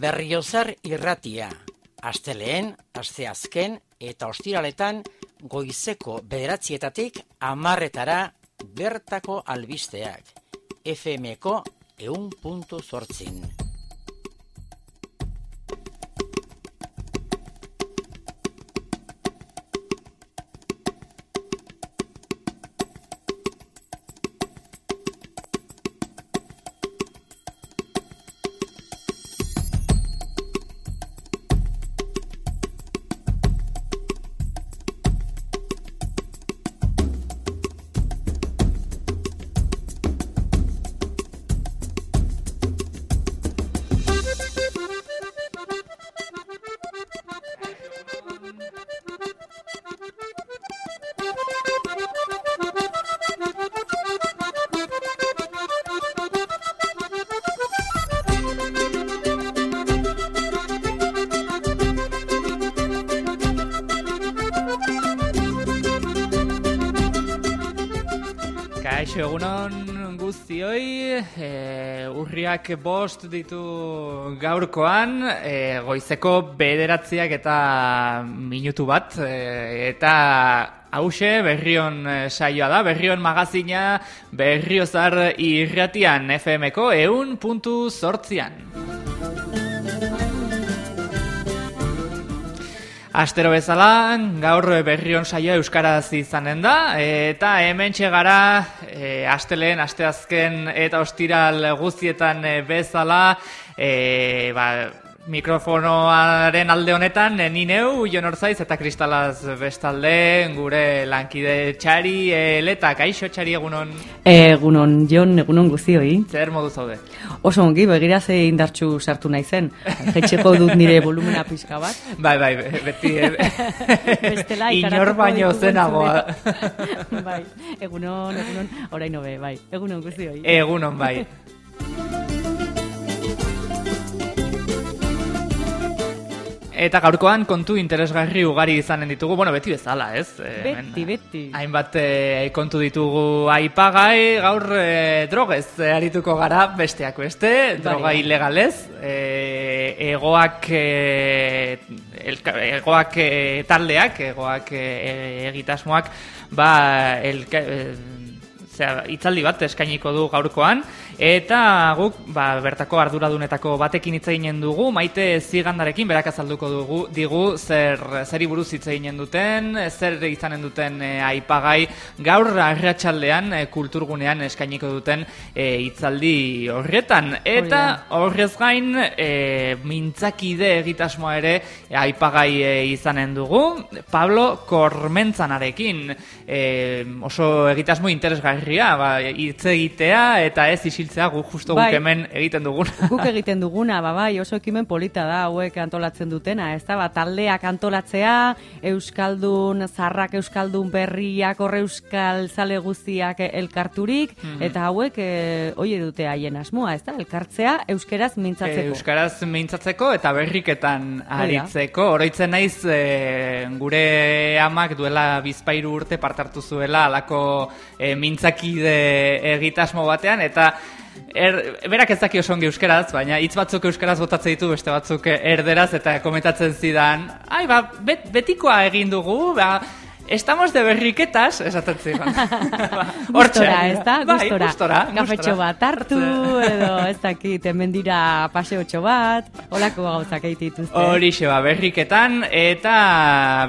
Berriozar irratia, asteleen, asteazken eta ostiraletan goizeko bederatzietatik amarretara bertako albisteak. FMko eun puntu zortzin. Urriak bost ditu gaurkoan, e, goizeko bederatziak eta minutu bat, e, eta hause berrion e, saioa da, berrion magazina berriozar irratian FM-ko eun puntu sortzian. Astero bezala, gaur berrion saioa euskaraz izanen da, eta hemen gara e, asteleen, asteazken eta ostiral guztietan e, bezala, e, ba, mikrofonoaren alde honetan, e, ni neu, Jon Orzaiz eta Kristalaz bestalde, gure lankide txari, eleta, kaixo txari egunon? Egunon, Jon, egunon guztioi. Zer modu zaude? Oso ongi, begira ze indartxu sartu naizen. Jetxeko dut nire volumena pixka bat. Bai, bai, beti e, Bestela, inor baino zenagoa. bai, egunon, egunon, oraino be, bai, egunon guztioi. Egunon bai. Eta gaurkoan kontu interesgarri ugari izanen ditugu, bueno, beti bezala, ez? Eh, Beti, beti. Hainbat eh, kontu ditugu aipagai, gaur eh, drogez eh, arituko gara besteak beste, droga Bai. ilegalez, eh, egoak, eh, elka, egoak eh, taldeak, egoak eh, egitasmoak, ba, elka, eh, zera, itzaldi bat eskainiko du gaurkoan, eta guk ba, bertako arduradunetako batekin hitz eginen dugu, maite zigandarekin berak azalduko dugu, digu zer, zeri buruz hitz eginen duten, zer izanen duten e, aipagai, gaur arratsaldean e, kulturgunean eskainiko duten e, hitzaldi horretan. Eta horrez gain, e, mintzakide egitasmoa ere e, aipagai e, izanen dugu, Pablo Kormentzanarekin, e, oso egitasmo interesgarria, ba, hitz egitea eta ez isiltzea gu justo Bai. guk hemen egiten dugun. Guk egiten duguna, ba, bai, oso ekimen polita da hauek antolatzen dutena, ez da, ba, taldeak antolatzea, Euskaldun, zarrak Euskaldun berriak, horre Euskal zale guztiak elkarturik, Mhm. eta hauek, e, oie dute haien asmoa, ez da, elkartzea euskeraz mintzatzeko. Euskaraz mintzatzeko eta berriketan aritzeko. Oroitzen naiz e, gure amak duela bizpairu urte parte hartu zuela alako e, mintzakide egitasmo batean eta Er, berak ez daki oso ongi euskaraz, baina hitz batzuk euskaraz botatze ditu, beste batzuk erderaz, eta komentatzen zidan, ai, ba, bet, betikoa egin dugu, ba, estamos de berriketas, esaten zidan. Ba, hortxe. Gustora, ez da? Bai, Gustora. gustora. Kafetxo bat hartu, edo ez dakit, hemen dira paseotxo bat, holako gauzak egite dituzte. Horixe ba, berriketan, eta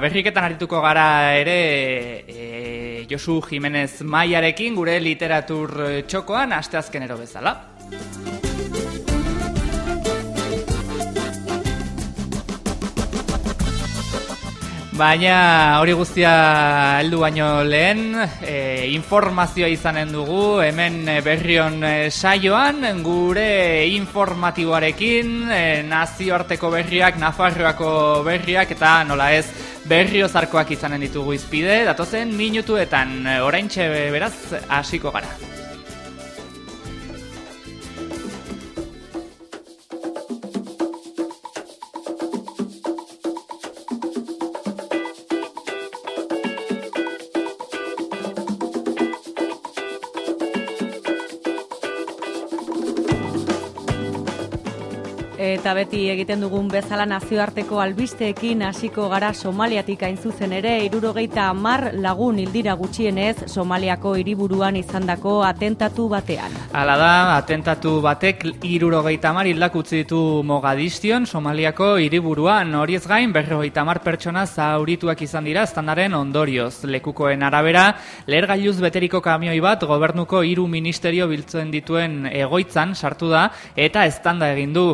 berriketan arituko gara ere e, Josu Jimenez Maiarekin gure literatur eh, txokoan asteazkenero bezala. Baina hori guztia heldu baino lehen, e, informazioa izanen dugu, hemen berrion e, saioan, gure informatiboarekin, e, nazioarteko berriak, Nafarroako berriak, eta nola ez, berriozarkoak izanen ditugu izpide, datozen minutuetan, oraintxe beraz, hasiko gara. Beti egiten dugun bezala nazioarteko albisteekin hasiko gara Somaliatik hain zuzen ere, irurogeita amar lagun hildira gutxienez Somaliako hiriburuan izandako atentatu batean. Hala da, atentatu batek irurogeita amar hildak utzi ditu Mogadistion, Somaliako hiriburuan horiez gain berrogeita amar pertsona zaurituak izan dira standaren ondorioz. Lekukoen arabera, lehergailuz beteriko kamioi bat gobernuko hiru ministerio biltzen dituen egoitzan sartu da eta estanda egin du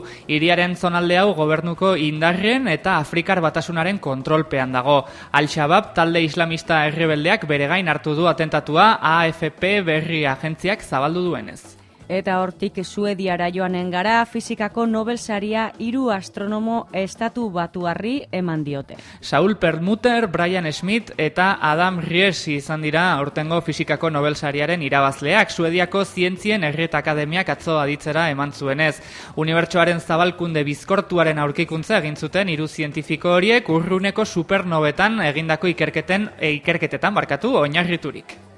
Iriaren zonalde hau gobernuko indarren eta Afrikar batasunaren kontrolpean dago. Al-Shabaab talde islamista errebeldeak bere gain hartu du atentatua AFP berri agentziak zabaldu duenez. Eta hortik Suediara joanen gara fizikako Nobel saria hiru astronomo estatu batuarri eman diote. Saul Perlmutter, Brian Smith eta Adam Ries izan dira aurtengo fizikako Nobel sariaren irabazleak Suediako zientzien erret akademiak atzo aditzera eman zuenez. Unibertsoaren zabalkunde bizkortuaren aurkikuntza egin zuten hiru zientifiko horiek urruneko supernobetan egindako ikerketen ikerketetan barkatu oinarriturik.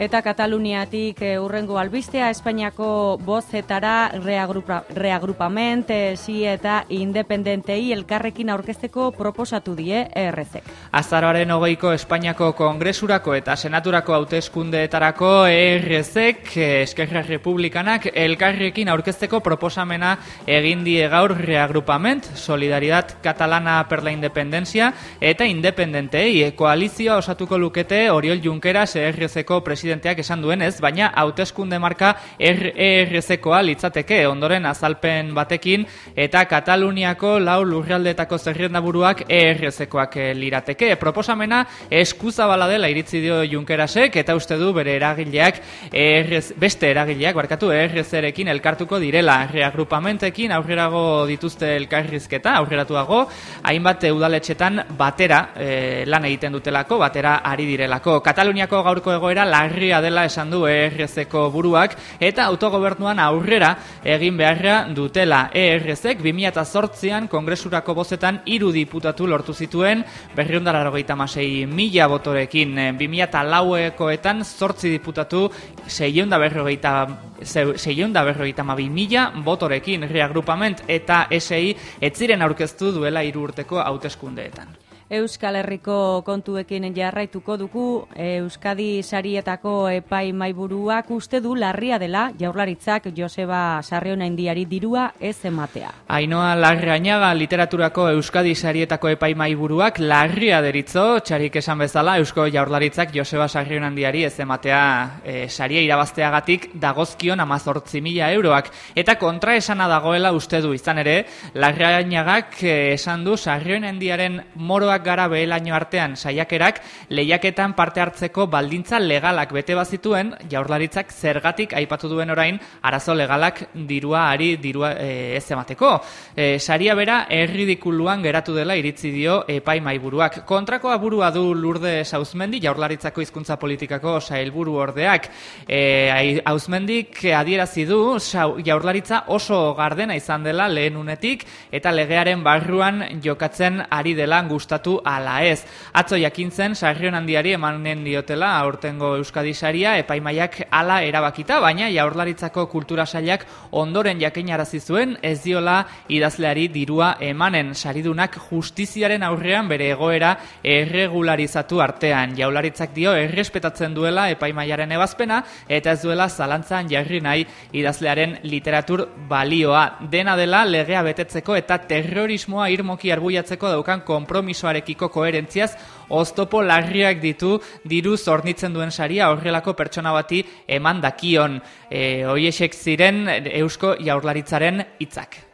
Eta Kataluniatik e, urrengo albistea Espainiako bozetara reagrupa, reagrupament, e, eta independentei elkarrekin aurkezteko proposatu die ERZek. Azaroaren hogeiko Espainiako kongresurako eta senaturako hauteskundeetarako ERZek Eskerra Republikanak elkarrekin aurkezteko proposamena egin die gaur reagrupament, Solidaridad Catalana per la Independencia eta independentei koalizioa osatuko lukete Oriol Junqueras ERZeko presidentia presidenteak esan duenez, baina hauteskunde marka ERZ-koa litzateke ondoren azalpen batekin eta Kataluniako lau lurraldetako zerrendaburuak ERZ-koak eh, lirateke. Proposamena eskuzabala dela iritzi dio Junkerasek eta uste du bere eragileak ERZ, beste eragileak barkatu ERZ-erekin elkartuko direla reagrupamentekin aurrerago dituzte elkarrizketa aurreratuago hainbat udaletxetan batera e, lan egiten dutelako, batera ari direlako. Kataluniako gaurko egoera larri berria dela esan du ERZ-eko buruak eta autogobernuan aurrera egin beharra dutela ERZ-ek 2008an kongresurako bozetan iru diputatu lortu zituen berriundararrogeita masei mila botorekin 2008ekoetan zortzi diputatu seieunda berrogeita seieunda berrogeita mabi mila botorekin reagrupament eta SI etziren aurkeztu duela iru urteko hauteskundeetan. Euskal Herriko kontuekin jarraituko dugu Euskadi sarietako epai maiburuak uste du larria dela jaurlaritzak Joseba Sarriona indiari dirua ez ematea. Ainoa larrainaga literaturako Euskadi sarietako epai maiburuak larria deritzo, txarik esan bezala Eusko jaurlaritzak Joseba Sarriona indiari ez ematea e, saria irabazteagatik dagozkion amazortzi mila euroak. Eta kontra esana dagoela uste du izan ere, larrainagak e, esan du Sarriona indiaren moroak gara behelaino artean saiakerak lehiaketan parte hartzeko baldintza legalak bete bazituen jaurlaritzak zergatik aipatu duen orain arazo legalak dirua ari dirua e, ez emateko. E, saria bera erridikuluan geratu dela iritzi dio epai maiburuak. Kontrako aburua du lurde sauzmendi jaurlaritzako hizkuntza politikako sailburu ordeak. E, hauzmendik adierazi du jaurlaritza oso gardena izan dela lehen unetik eta legearen barruan jokatzen ari dela gustatu ala ez. Atzo jakintzen sarrion handiari emanen diotela aurtengo Euskadi saria epaimaiak ala erabakita, baina jaurlaritzako kultura sailak ondoren jakinarazi zuen ez diola idazleari dirua emanen saridunak justiziaren aurrean bere egoera erregularizatu artean. Jaurlaritzak dio errespetatzen duela epaimaiaren ebazpena eta ez duela zalantzan jarri nahi idazlearen literatur balioa. Dena dela legea betetzeko eta terrorismoa irmoki arbuiatzeko daukan kompromisoare Ekiko koherentziaz oztopo larriak ditu diru zornitzen duen saria horrelako pertsona bati eman dakion e, hoiesek ziren Eusko Jaurlaritzaren hitzak.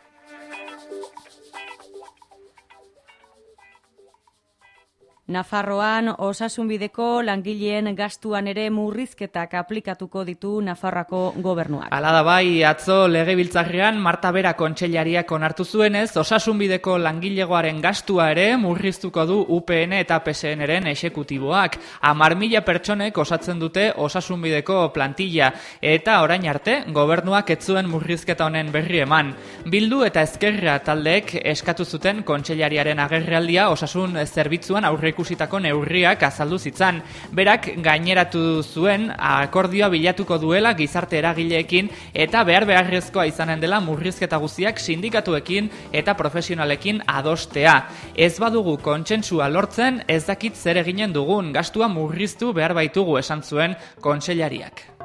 Nafarroan osasunbideko langileen gastuan ere murrizketak aplikatuko ditu Nafarrako gobernuak. Hala da bai, atzo legebiltzarrean Marta Bera kontseilariak onartu zuenez, osasunbideko langilegoaren gastua ere murriztuko du UPN eta PSNren esekutiboak. Amar mila pertsonek osatzen dute osasunbideko plantilla eta orain arte gobernuak etzuen murrizketa honen berri eman. Bildu eta ezkerra taldeek eskatu zuten kontseilariaren agerrealdia osasun zerbitzuan aurre aurreikusitako neurriak azaldu zitzan. Berak gaineratu zuen akordioa bilatuko duela gizarte eragileekin eta behar beharrezkoa izanen dela murrizketa guziak sindikatuekin eta profesionalekin adostea. Ez badugu kontsentsua lortzen, ez dakit zer eginen dugun, gastua murriztu behar baitugu esan zuen kontseilariak.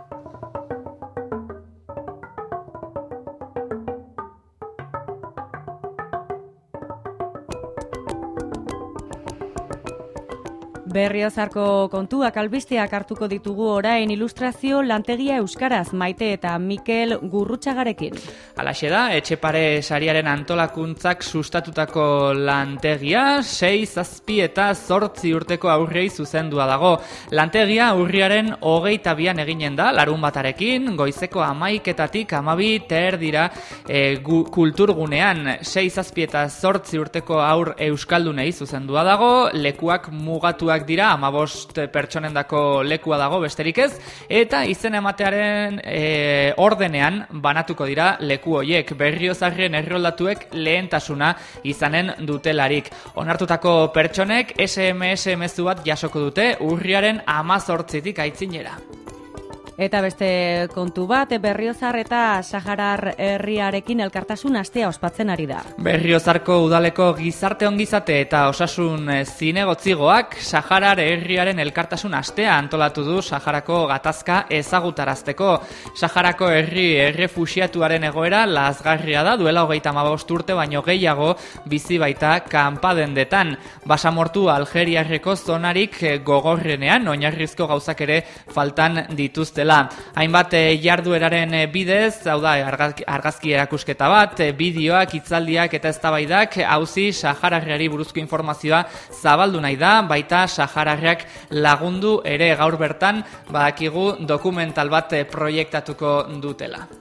Berriozarko kontuak albisteak hartuko ditugu orain ilustrazio lantegia euskaraz maite eta Mikel Gurrutxagarekin. Alaxe da, etxepare sariaren antolakuntzak sustatutako lantegia, 6 zazpi eta zortzi urteko aurrei zuzendua dago. Lantegia aurriaren hogeita bian eginen da, larun batarekin, goizeko amaiketatik amabi ter dira e, gu, kulturgunean, 6 zazpi eta zortzi urteko aur euskaldunei zuzendua dago, lekuak mugatuak dira, amabost pertsonendako lekua dago besterik ez, eta izen ematearen e, ordenean banatuko dira leku hoiek berriozarrien erroldatuek lehentasuna izanen dutelarik. Onartutako pertsonek SMS mezu bat jasoko dute urriaren amazortzitik aitzinera. Eta beste kontu bat, Berriozar eta Saharar herriarekin elkartasun astea ospatzen ari da. Berriozarko udaleko gizarte ongizate eta osasun zinegotzigoak Saharar herriaren elkartasun astea antolatu du Saharako gatazka ezagutarazteko. Saharako herri errefusiatuaren egoera lazgarria da duela hogeita mabost urte baino gehiago bizi baita kanpadendetan. Basamortu Algeriarreko zonarik gogorrenean, oinarrizko gauzak ere faltan dituztela Hainbat e, jardueraren eh, bidez, hau da argazki erakusketa bat, e, bideoak, hitzaldiak eta eztabaidak hauzi Sahararriari buruzko informazioa zabaldu nahi da, baita Sahararriak lagundu ere gaur bertan badakigu dokumental bat proiektatuko dutela.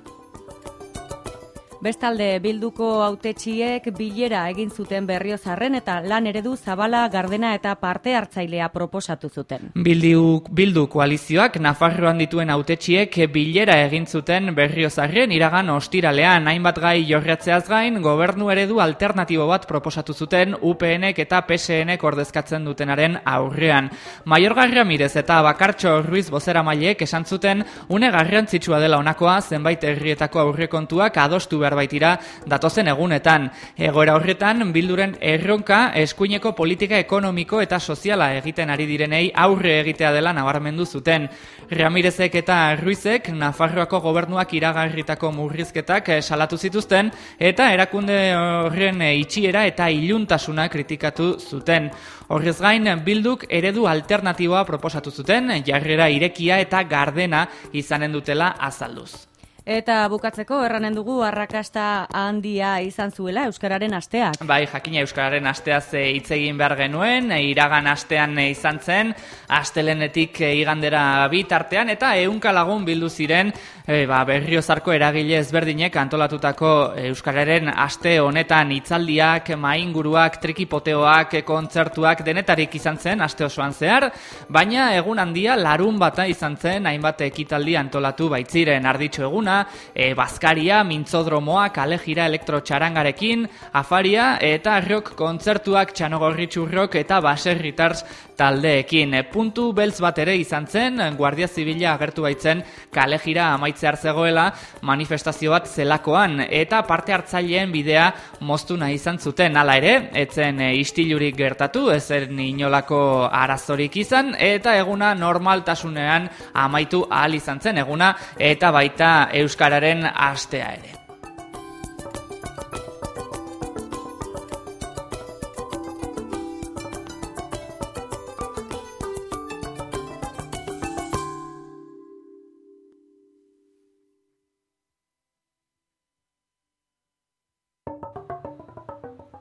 Bestalde bilduko autetxiek bilera egin zuten berriozarren eta lan eredu zabala gardena eta parte hartzailea proposatu zuten. Bildu, bildu koalizioak Nafarroan dituen autetxiek bilera egin zuten berriozarren iragan ostiralean hainbat gai jorratzeaz gain gobernu eredu alternatibo bat proposatu zuten UPNek eta PSNek ordezkatzen dutenaren aurrean. Maior Garramirez eta Bakartxo Ruiz bozera mailek esan zuten une garrantzitsua dela honakoa zenbait herrietako aurrekontuak adostu behar baitira datozen egunetan. Egoera horretan, bilduren erronka eskuineko politika ekonomiko eta soziala egiten ari direnei aurre egitea dela nabarmendu zuten. Ramirezek eta Ruizek Nafarroako gobernuak iragarritako murrizketak eh, salatu zituzten eta erakunde horren itxiera eta iluntasuna kritikatu zuten. Horrez gain, bilduk eredu alternatiboa proposatu zuten, jarrera irekia eta gardena izanen dutela azalduz. Eta bukatzeko erranen dugu arrakasta handia izan zuela Euskararen asteak. Bai, jakina Euskararen asteaz hitz egin behar genuen, iragan astean izan zen, astelenetik igandera bitartean, eta ehunka lagun bildu ziren e, ba, berriozarko eragile ezberdinek antolatutako Euskararen aste honetan hitzaldiak, mainguruak, trikipoteoak, kontzertuak, denetarik izan zen, aste osoan zehar, baina egun handia larun bata izan zen, hainbat ekitaldi antolatu baitziren arditxo eguna, e, Bazkaria, Mintzodromoa, Kalejira elektrotxarangarekin, Afaria eta rock kontzertuak txanogorritxurrok eta baserritars taldeekin. E, puntu beltz bat ere izan zen, Guardia Zibila agertu baitzen Kalejira amaitzear zegoela manifestazio bat zelakoan eta parte hartzaileen bidea moztu nahi izan zuten. Hala ere, etzen e, istilurik gertatu, ezen inolako arazorik izan, eta eguna normaltasunean amaitu ahal izan zen eguna, eta baita Euskararen astea ere.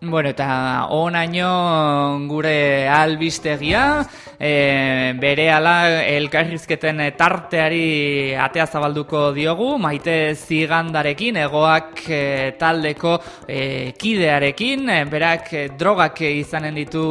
Bueno, eta onaino gure albistegia, e, bere ala elkarrizketen tarteari atea zabalduko diogu, maite zigandarekin, egoak e, taldeko e, kidearekin, berak drogak izanen ditu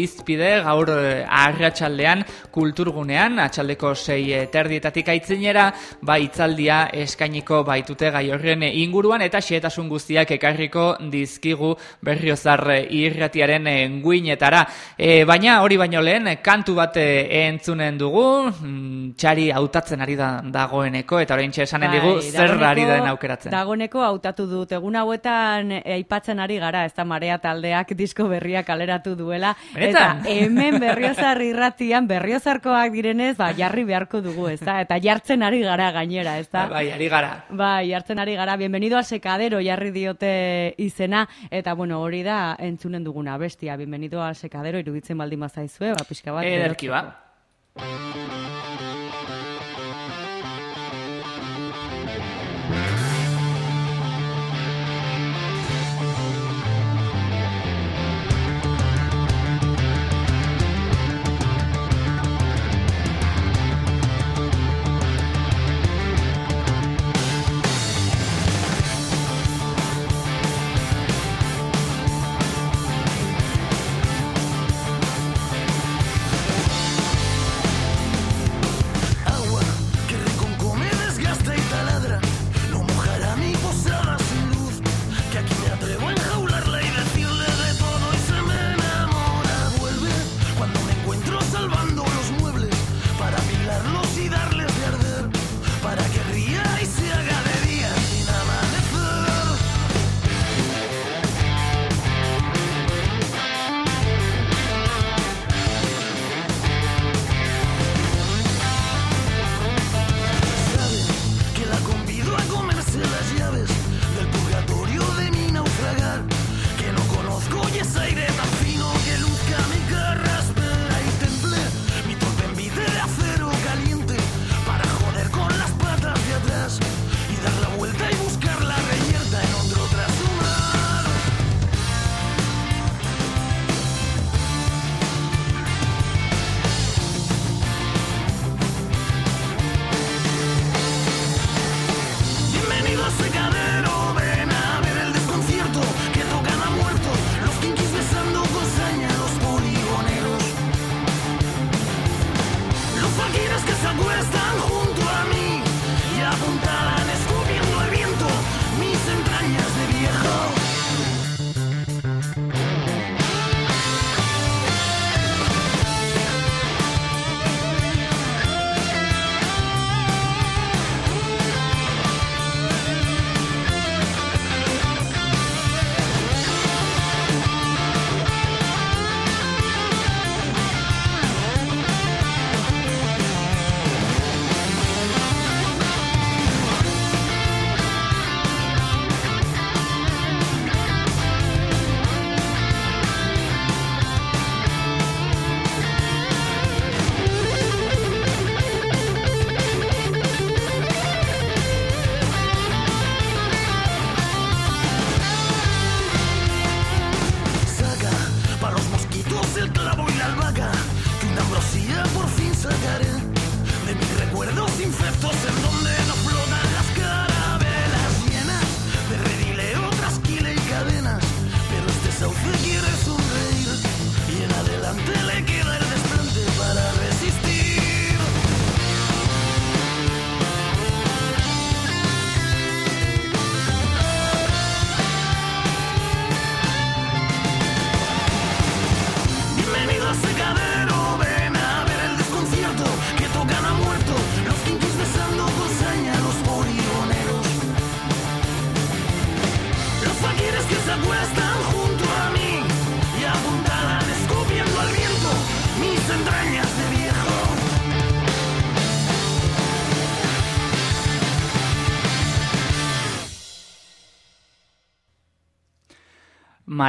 izpide, gaur arratsaldean kulturgunean, atxaldeko sei terdietatik aitzinera, ba itzaldia eskainiko baitute gai horren inguruan, eta xietasun guztiak ekarriko dizkigu berri berriozar irratiaren guinetara. E, baina hori baino lehen, kantu bat entzunen dugu, mm, txari hautatzen ari da, dagoeneko, eta orain esanen bai, digu, zer ari da aukeratzen. Dagoeneko hautatu dut, egun hauetan aipatzen ari gara, ez da marea taldeak disko berriak kaleratu duela. Eta hemen berriozar irratian, berriozarkoak direnez, ba, jarri beharko dugu, ez da? Eta jartzen ari gara gainera, ez da? Bai, ari gara. Bai, jartzen ari gara, bienvenido al sekadero, jarri diote izena, eta bueno, hori da entzunen duguna bestia, bienvenido al sekadero, iruditzen baldin mazaizue, ba, pixka bat. Ederki ba.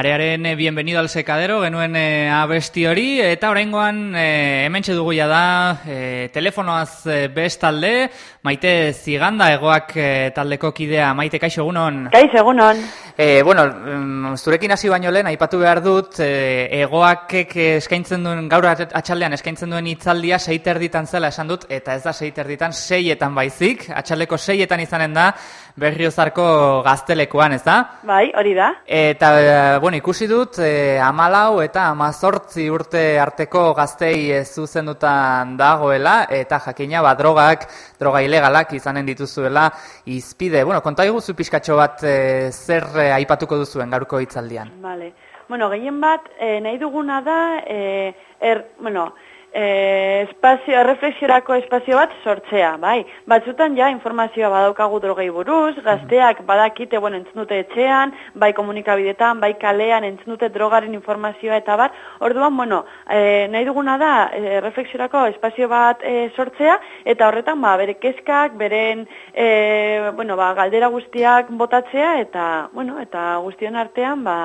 Marearen eh, bienvenido al secadero, genuen e, abesti hori, eta oraingoan e, hemen dugu da e, telefonoaz e, bestalde, maite ziganda egoak taldeko kidea, maite kaixo egunon? Kaixo egunon. E, bueno, mm, zurekin hasi baino lehen, aipatu behar dut, e, egoak eskaintzen duen, gaur atxaldean eskaintzen duen itzaldia seiter ditan zela esan dut, eta ez da seiter ditan seietan baizik, atxaldeko seietan izanen da, berriozarko gaztelekoan, ez da? Bai, hori da. Eta, e, bueno, ikusi dut, e, amalau eta amazortzi urte arteko gaztei zuzendutan dagoela, eta jakina, ba, drogak, droga ilegalak izanen dituzuela, izpide. Bueno, konta iguzu pixkatxo bat e, zer aipatuko duzuen gaurko hitzaldian. Vale. bueno, gehien bat, e, nahi duguna da, e, er, bueno, e, espazio, reflexiorako espazio bat sortzea, bai. Batzutan ja informazioa badaukagu drogei buruz, gazteak badakite, bueno, entzun dute etxean, bai komunikabidetan, bai kalean, entzun dute drogaren informazioa eta bat. Orduan, bueno, e, nahi duguna da e, reflexiorako espazio bat e, sortzea, eta horretan, ba, bere kezkak, beren, e, bueno, ba, galdera guztiak botatzea, eta, bueno, eta guztion artean, ba,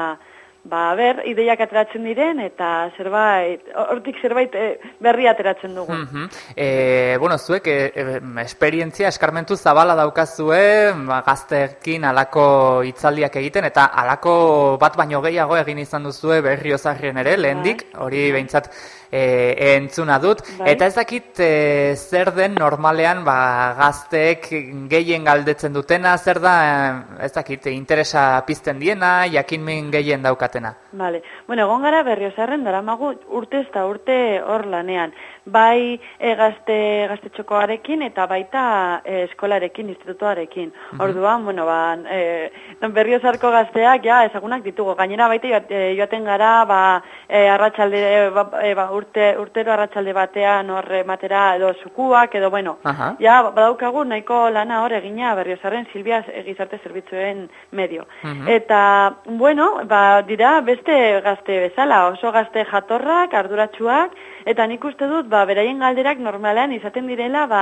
ba, ber, ideiak ateratzen diren, eta zerbait, hortik zerbait e, berri ateratzen dugu. Mm e, bueno, zuek, e, esperientzia eskarmentu zabala daukazue, ba, gaztekin alako hitzaldiak egiten, eta alako bat baino gehiago egin izan duzue berri osarrien ere, lehendik, bai. hori behintzat, e, entzuna dut. Bai. Eta ez dakit e, zer den normalean ba, gazteek gehien galdetzen dutena, zer da ez dakit interesa pizten diena, jakin min gehien daukatena. Vale. Bueno, egon gara berriozarren daramagu urte ez da urte hor lanean bai e, gazte gaztetxokoarekin eta baita e, eskolarekin, institutoarekin. Mm Orduan, bueno, ba, e, berriozarko gazteak, ja, ezagunak ditugu. Gainera baita joaten gara, ba, e, arratsalde, ba, ba, urte, urtero arratsalde batean horre matera edo sukuak, edo, bueno, ja, badaukagu nahiko lana hor egina berriozarren Silvia egizarte zerbitzuen medio. Eta, bueno, ba, dira, beste gazte bezala, oso gazte jatorrak, arduratsuak, Eta nik uste dut, ba, beraien galderak normalean izaten direla, ba,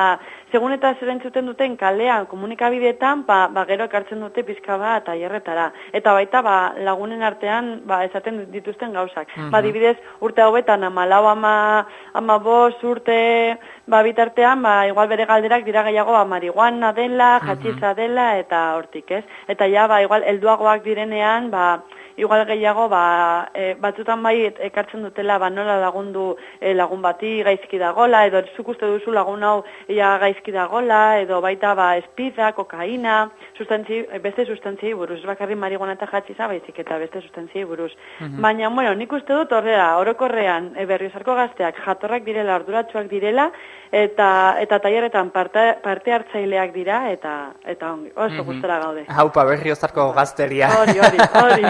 segun eta zerentzuten duten kalean komunikabideetan, ba, ba, gero ekartzen dute pizka bat aierretara. Eta baita ba, lagunen artean ba, esaten dituzten gauzak. Mm Ba, dibidez, urte hauetan ama lau ama, ama bos urte ba, bitartean, ba, igual bere galderak dira gehiago ba, marihuana dela, jatxiza dela, eta hortik, ez? Eta ja, ba, igual, elduagoak direnean, ba, igual gehiago ba, e, batzutan bai ekartzen dutela ba, nola lagundu e, lagun bati gaizki dagola edo zuk uste duzu lagun hau ia gaizki dagola edo baita ba, espida, kokaina, sustantzi, beste sustantzi buruz, bakarri marihuana eta jatxiza baizik eta beste sustantzi buruz. Mhm. Baina, bueno, nik uste dut horrela, orokorrean, e, berriozarko gazteak jatorrak direla, arduratsuak direla, eta eta tailerretan parte, parte hartzaileak dira eta eta ongi, oso mm gustora gaude. Haupa berriozarko gazteria. Hori, hori, hori.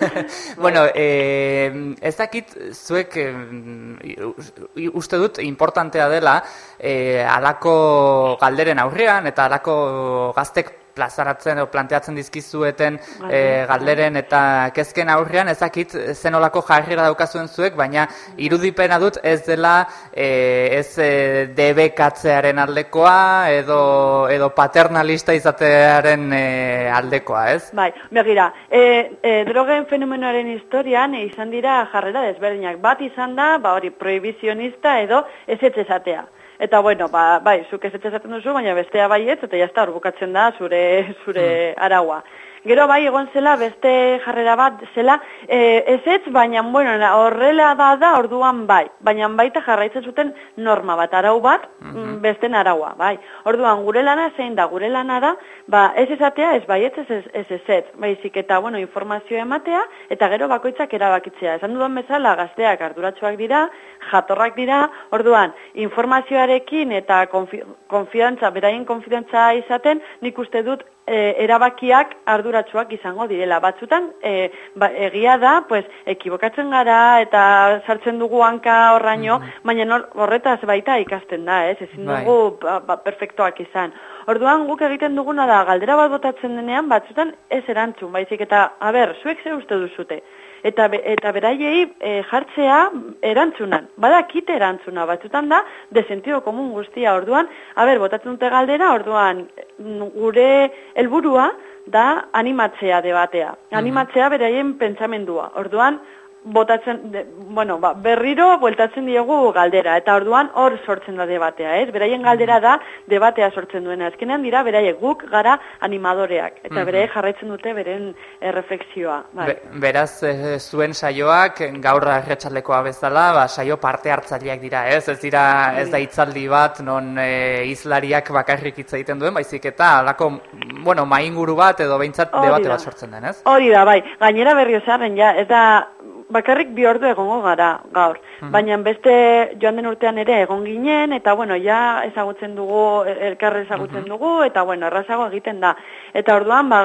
bueno, eh, ez dakit zuek eh, uste dut importantea dela eh, alako galderen aurrean eta alako gaztek plazaratzen edo planteatzen dizkizueten e, galderen eta kezken aurrean ezakit zenolako jarrera daukazuen zuek, baina irudipena dut ez dela e, ez e, debekatzearen aldekoa edo, edo paternalista izatearen e, aldekoa, ez? Bai, begira, e, e, drogen fenomenoaren historian izan dira jarrera desberdinak. Bat izan da, ba hori, prohibizionista edo ez ezatea. Eta bueno, ba, bai, zuk ez etxezaten duzu, baina bestea baietz, eta jazta hor bukatzen da zure, zure hmm. araua. Gero bai egon zela beste jarrera bat zela e, ez ez, baina bueno, horrela da da orduan bai, baina baita jarraitzen zuten norma bat, arau bat, mm -hmm. beste araua, bai. Orduan gure lana zein da, gure lana da, ba ez esatea ez bai ez ez ez ez ez, baizik eta bueno, informazio ematea eta gero bakoitzak erabakitzea. Esan dudan bezala gazteak arduratsuak dira, jatorrak dira, orduan informazioarekin eta konfiantza, beraien konfiantza izaten, nik uste dut e, erabakiak arduratsuak izango direla. Batzutan e, ba, egia da, pues ekibokatzen gara eta sartzen dugu hanka horraino, mm baina horretaz baita ikasten da, ez? Ezin bai. dugu ba, ba, perfektoak izan. Orduan guk egiten duguna da galdera bat botatzen denean batzutan ez erantzun, baizik eta a ber, zuek ze uste duzute? Eta eta beraiei e, jartzea erantzunan. Badakite erantzuna batzutan da de sentido komun guztia. Orduan, a ber, botatzen dute galdera, orduan gure helburua da animatzea debatea. Animatzea beraien pentsamendua. Orduan, botatzen, de, bueno, ba, berriro bueltatzen diegu galdera, eta orduan hor sortzen da debatea, ez? Beraien galdera da debatea sortzen duena. Azkenean dira, beraiek guk gara animadoreak, eta beraiek jarraitzen dute beren erreflexioa. Bai. beraz, e, zuen saioak, gaur erretxalekoa bezala, ba, saio parte hartzaileak dira, ez? Ez dira, ez da itzaldi bat, non e, izlariak bakarrik hitz egiten duen, baizik eta, alako, bueno, mainguru bat, edo behintzat debate bat sortzen den, ez? Hori da, bai. Gainera berriozaren, ja, eta bakarrik bi ordu egongo gara gaur. Baina beste joan den urtean ere egon ginen, eta bueno, ja ezagutzen dugu, elkarre ezagutzen dugu, eta bueno, errazago egiten da. Eta orduan, ba,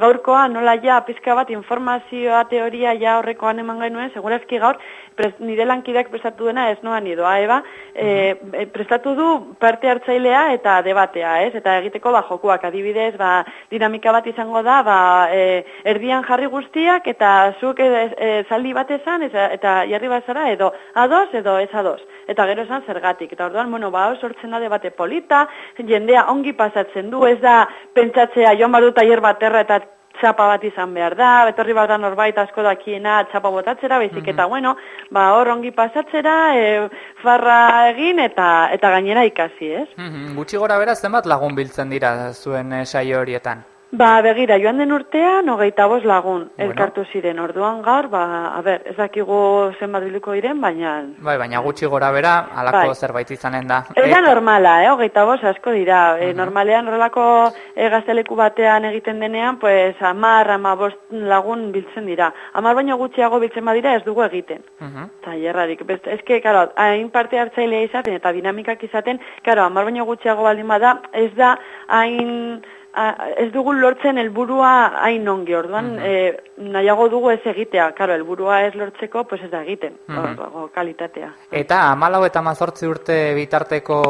gaurkoa nola ja pizka bat informazioa, teoria ja horrekoan eman gainuen, segurazki gaur, pres, nire lankideak prestatu duena ez noan idoa, eba, e, e, prestatu du parte hartzailea eta debatea, ez? Eta egiteko ba, jokuak. Adibidez, ba, dinamika bat izango da, ba, e, erdian jarri guztiak eta zuk e, e, zaldi bat esan, eta jarri bazara edo ados edo ez ados. Eta gero esan zergatik. Eta orduan, bueno, ba, sortzen da debate polita, jendea ongi pasatzen du, ez da pentsatzea joan badu taier baterra eta txapa bat izan behar da, betorri bat da norbait asko dakiena txapa botatzera, bezik eta mhm. bueno, ba hor ongi pasatzera, e, farra egin eta eta gainera ikasi, ez? Mm Gutxi gora bera zenbat lagun biltzen dira zuen e, saio horietan? Ba, begira, joan den urtean, hogeita bost lagun, bueno. elkartu ziren, orduan gaur, ba, a ber, ez dakigu zenbat biliko iren, baina... Bai, baina gutxi gora bera, alako bai. zerbait izanen da. Ez da normala, eh, hogeita bost asko dira. Uh normalean, horrelako e, gazteleku batean egiten denean, pues, amar, ama bost lagun biltzen dira. Amar baino gutxiago biltzen badira ez dugu egiten. Uh -huh. Eta, beste, ez que, karo, hain parte hartzailea izaten, eta dinamikak izaten, karo, amar baino gutxiago baldin bada, ez da, hain ez dugu lortzen helburua hain ongi, orduan uh nahiago dugu ez egitea, karo, helburua ez lortzeko, pues ez da egiten, uh kalitatea. Eta amalau eta mazortzi urte bitarteko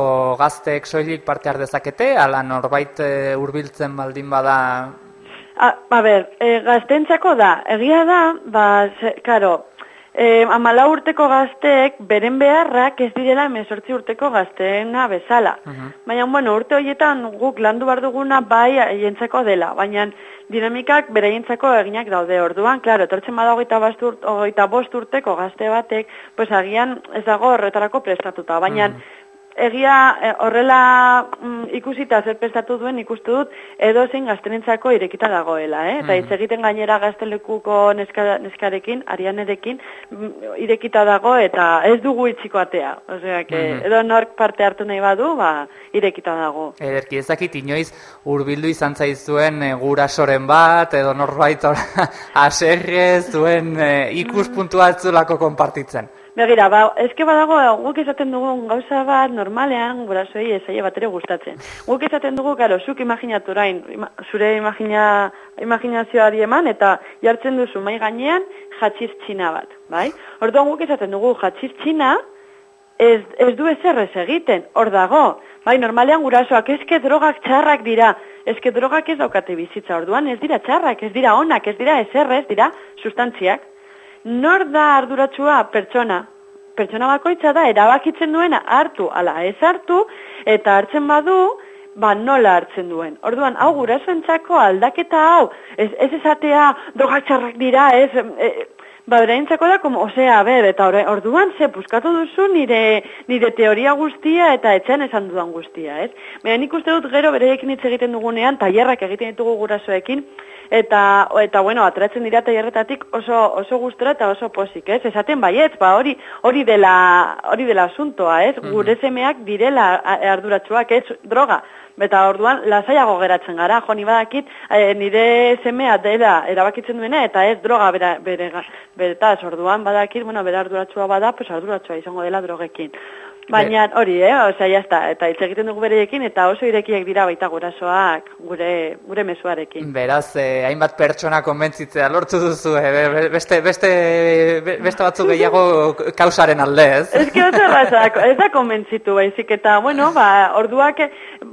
gazteek soilik parte dezakete, ala norbait e, hurbiltzen baldin bada... A, a ber, e, gaztentzako da, egia da, ba, karo, e, amala urteko gazteek beren beharrak ez direla emesortzi urteko gazteena bezala. Baina, bueno, urte horietan guk landu bar duguna bai jentzeko dela, baina dinamikak bere eginak daude. Orduan, klaro, etortzen bada hogeita bost urteko gazte batek, pues agian ez dago horretarako prestatuta, baina egia eh, horrela mm, ikusita zer prestatu duen ikustu dut edo zein gaztenentzako irekita dagoela, eh? Eta mm. egiten gainera gaztelekuko neska, neskarekin, arianerekin, mm, irekita dago eta ez dugu itxiko atea. Osea, que mm-hmm. edo nork parte hartu nahi badu, ba, irekita dago. Ederki, ezakit inoiz urbildu izan zaizuen e, gurasoren bat, edo norbait aserre zuen e, ikuspuntu atzulako konpartitzen. Begira, ba, eske badago guk esaten dugu gauza bat normalean gurasoi esaile bat ere gustatzen. Guk esaten dugu, karo, zuk imaginatu orain, zure imagina, imaginazioari eman eta jartzen duzu mai gainean jatxiz txina bat, bai? Orduan guk esaten dugu jatxiz txina ez, ez du ezerrez egiten, hor dago. Bai, normalean gurasoak eske drogak txarrak dira, eske drogak ez daukate bizitza, orduan ez dira txarrak, ez dira onak, ez dira ezerrez, dira sustantziak nor da arduratsua pertsona? Pertsona bakoitza da erabakitzen duena hartu ala ez hartu eta hartzen badu ba nola hartzen duen. Orduan hau gurasoentzako aldaketa hau ez ez esatea drogatxarrak dira, ez e, Ba, beraintzako da, como, osea, ber, eta orduan, ze, puskatu duzu nire, nire teoria guztia eta etxean esan dudan guztia, ez? Baina nik uste dut gero bereekin hitz egiten dugunean, tailerrak egiten ditugu gurasoekin, eta eta bueno, ateratzen dira tailerretatik oso oso gustora eta oso posik, ez? Esaten baiet, ba hori hori dela hori dela asuntoa, ez? Mm Gure semeak direla arduratsuak, ez? Droga. Eta orduan lasaiago geratzen gara, jo ni badakit e, nire semea dela erabakitzen duena eta ez droga bere bere bere orduan badakit, bueno, bere arduratsua bada, pues arduratsua izango dela drogekin. Baina hori, eh, osea, jazta, eta hitz egiten dugu bereekin, eta oso irekiak dira baita gurasoak gure, gure mesuarekin. Beraz, eh, hainbat pertsona konbentzitzea lortu duzu, eh, beste, beste, beste batzu gehiago kausaren alde, ez? Ez que ez da konbentzitu, baizik, eta, bueno, ba, orduak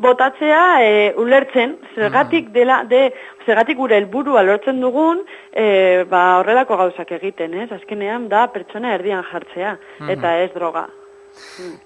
botatzea eh, ulertzen, zergatik mm. dela, de, zergatik gure helburua lortzen dugun, eh, ba, horrelako gauzak egiten, ez? Azkenean da pertsona erdian jartzea, mm-hmm. eta ez droga.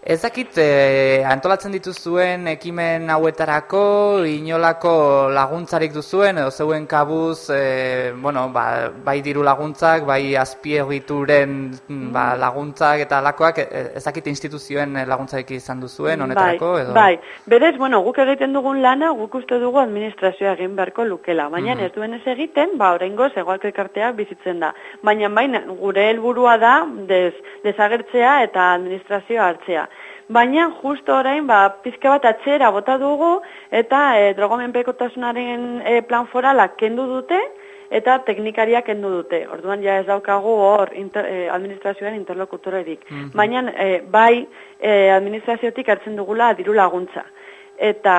Ez dakit, eh, antolatzen dituzuen ekimen hauetarako, inolako laguntzarik duzuen, edo zeuen kabuz, eh, bueno, ba, bai diru laguntzak, bai azpiegituren mm, ba, laguntzak eta alakoak, e, ez dakit instituzioen laguntzarik izan duzuen, honetarako? Bai, edo? bai, berez, bueno, guk egiten dugun lana, guk uste dugu administrazioa egin beharko lukela, baina mm ez duen ez egiten, ba, horrengo, zegoak elkarteak bizitzen da. Baina, baina, gure helburua da, des, desagertzea eta administrazioa hartzea. Baina justo orain ba pizka bat atzera bota dugu eta e, drogomenpekotasunaren e, plan forala kendu dute eta teknikariak kendu dute. Orduan ja ez daukagu hor inter, eh, administrazioen interlokutorerik. Baina eh, bai eh, administraziotik hartzen dugula diru laguntza. Eta,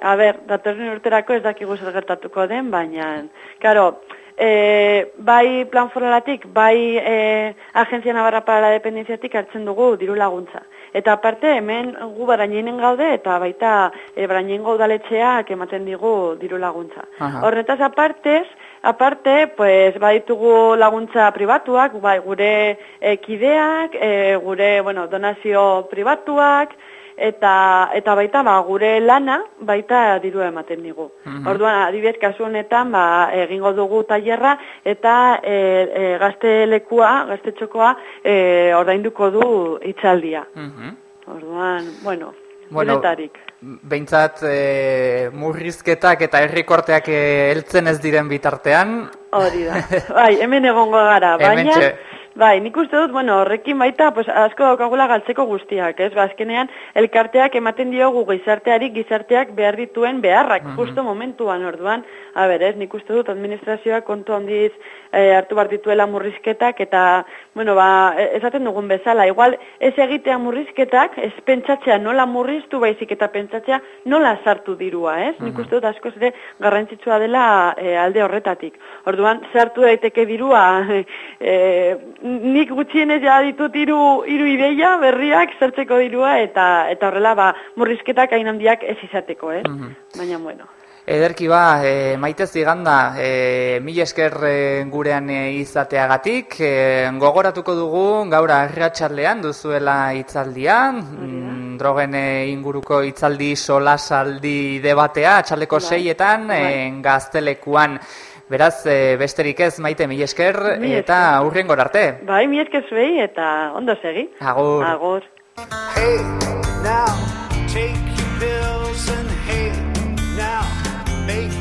a ber, datorren urterako ez dakigu zer gertatuko den, baina, karo, e, bai plan foralatik, bai e, Agencia Navarra para la Dependenciatik hartzen dugu diru laguntza. Eta aparte, hemen gu baraininen gaude eta baita e, barainen gaudaletxeak ematen digu diru laguntza. Aha. Horretaz apartez, aparte, pues, baditugu laguntza pribatuak, bai, gure e, kideak, e, gure, bueno, donazio pribatuak, eta eta baita ba, gure lana baita diru ematen digu. Mhm. Orduan adibidez kasu honetan ba, egingo dugu tailerra eta e, e, gaztelekua, gaztetxokoa e, ordainduko du hitzaldia. Mhm. Orduan, bueno, Bueno, denetarik. Behintzat e, murrizketak eta herrikorteak e, heltzen ez diren bitartean, Hori da. Bai, hemen egongo gara, baina... Hementxe. Bai, nik uste dut, bueno, horrekin baita, pues, asko daukagula galtzeko guztiak, ez? Ba, azkenean, elkarteak ematen diogu gizarteari, gizarteak behar dituen beharrak, justo momentuan, orduan, a ber, ez, nik uste dut, administrazioak kontu handiz eh, hartu behar dituela murrizketak, eta, bueno, ba, e- esaten dugun bezala, igual, ez egitea murrizketak, ez pentsatzea nola murriztu baizik eta pentsatzea nola sartu dirua, ez? Nik uste dut askoz ere garrantzitsua dela eh, alde horretatik. Orduan, sartu daiteke dirua, eh, nik gutxienez ja ditut hiru hiru ideia berriak sartzeko dirua eta eta horrela ba murrizketak hain handiak ez izateko, eh? Baina bueno. Ederki ba, e, maite ziganda, e, mil esker e, gurean e, izateagatik, e, gogoratuko dugu gaur arratsaldean duzuela hitzaldia, mm, drogen inguruko hitzaldi solasaldi debatea, atxaleko Bai. seietan, e, gaztelekuan. Beraz, e, besterik ez maite mil esker, Mil eta hurren arte. Bai, mi esker zuei eta ondo segi. Agur. Agur. Hey, now take your pills and hey, now make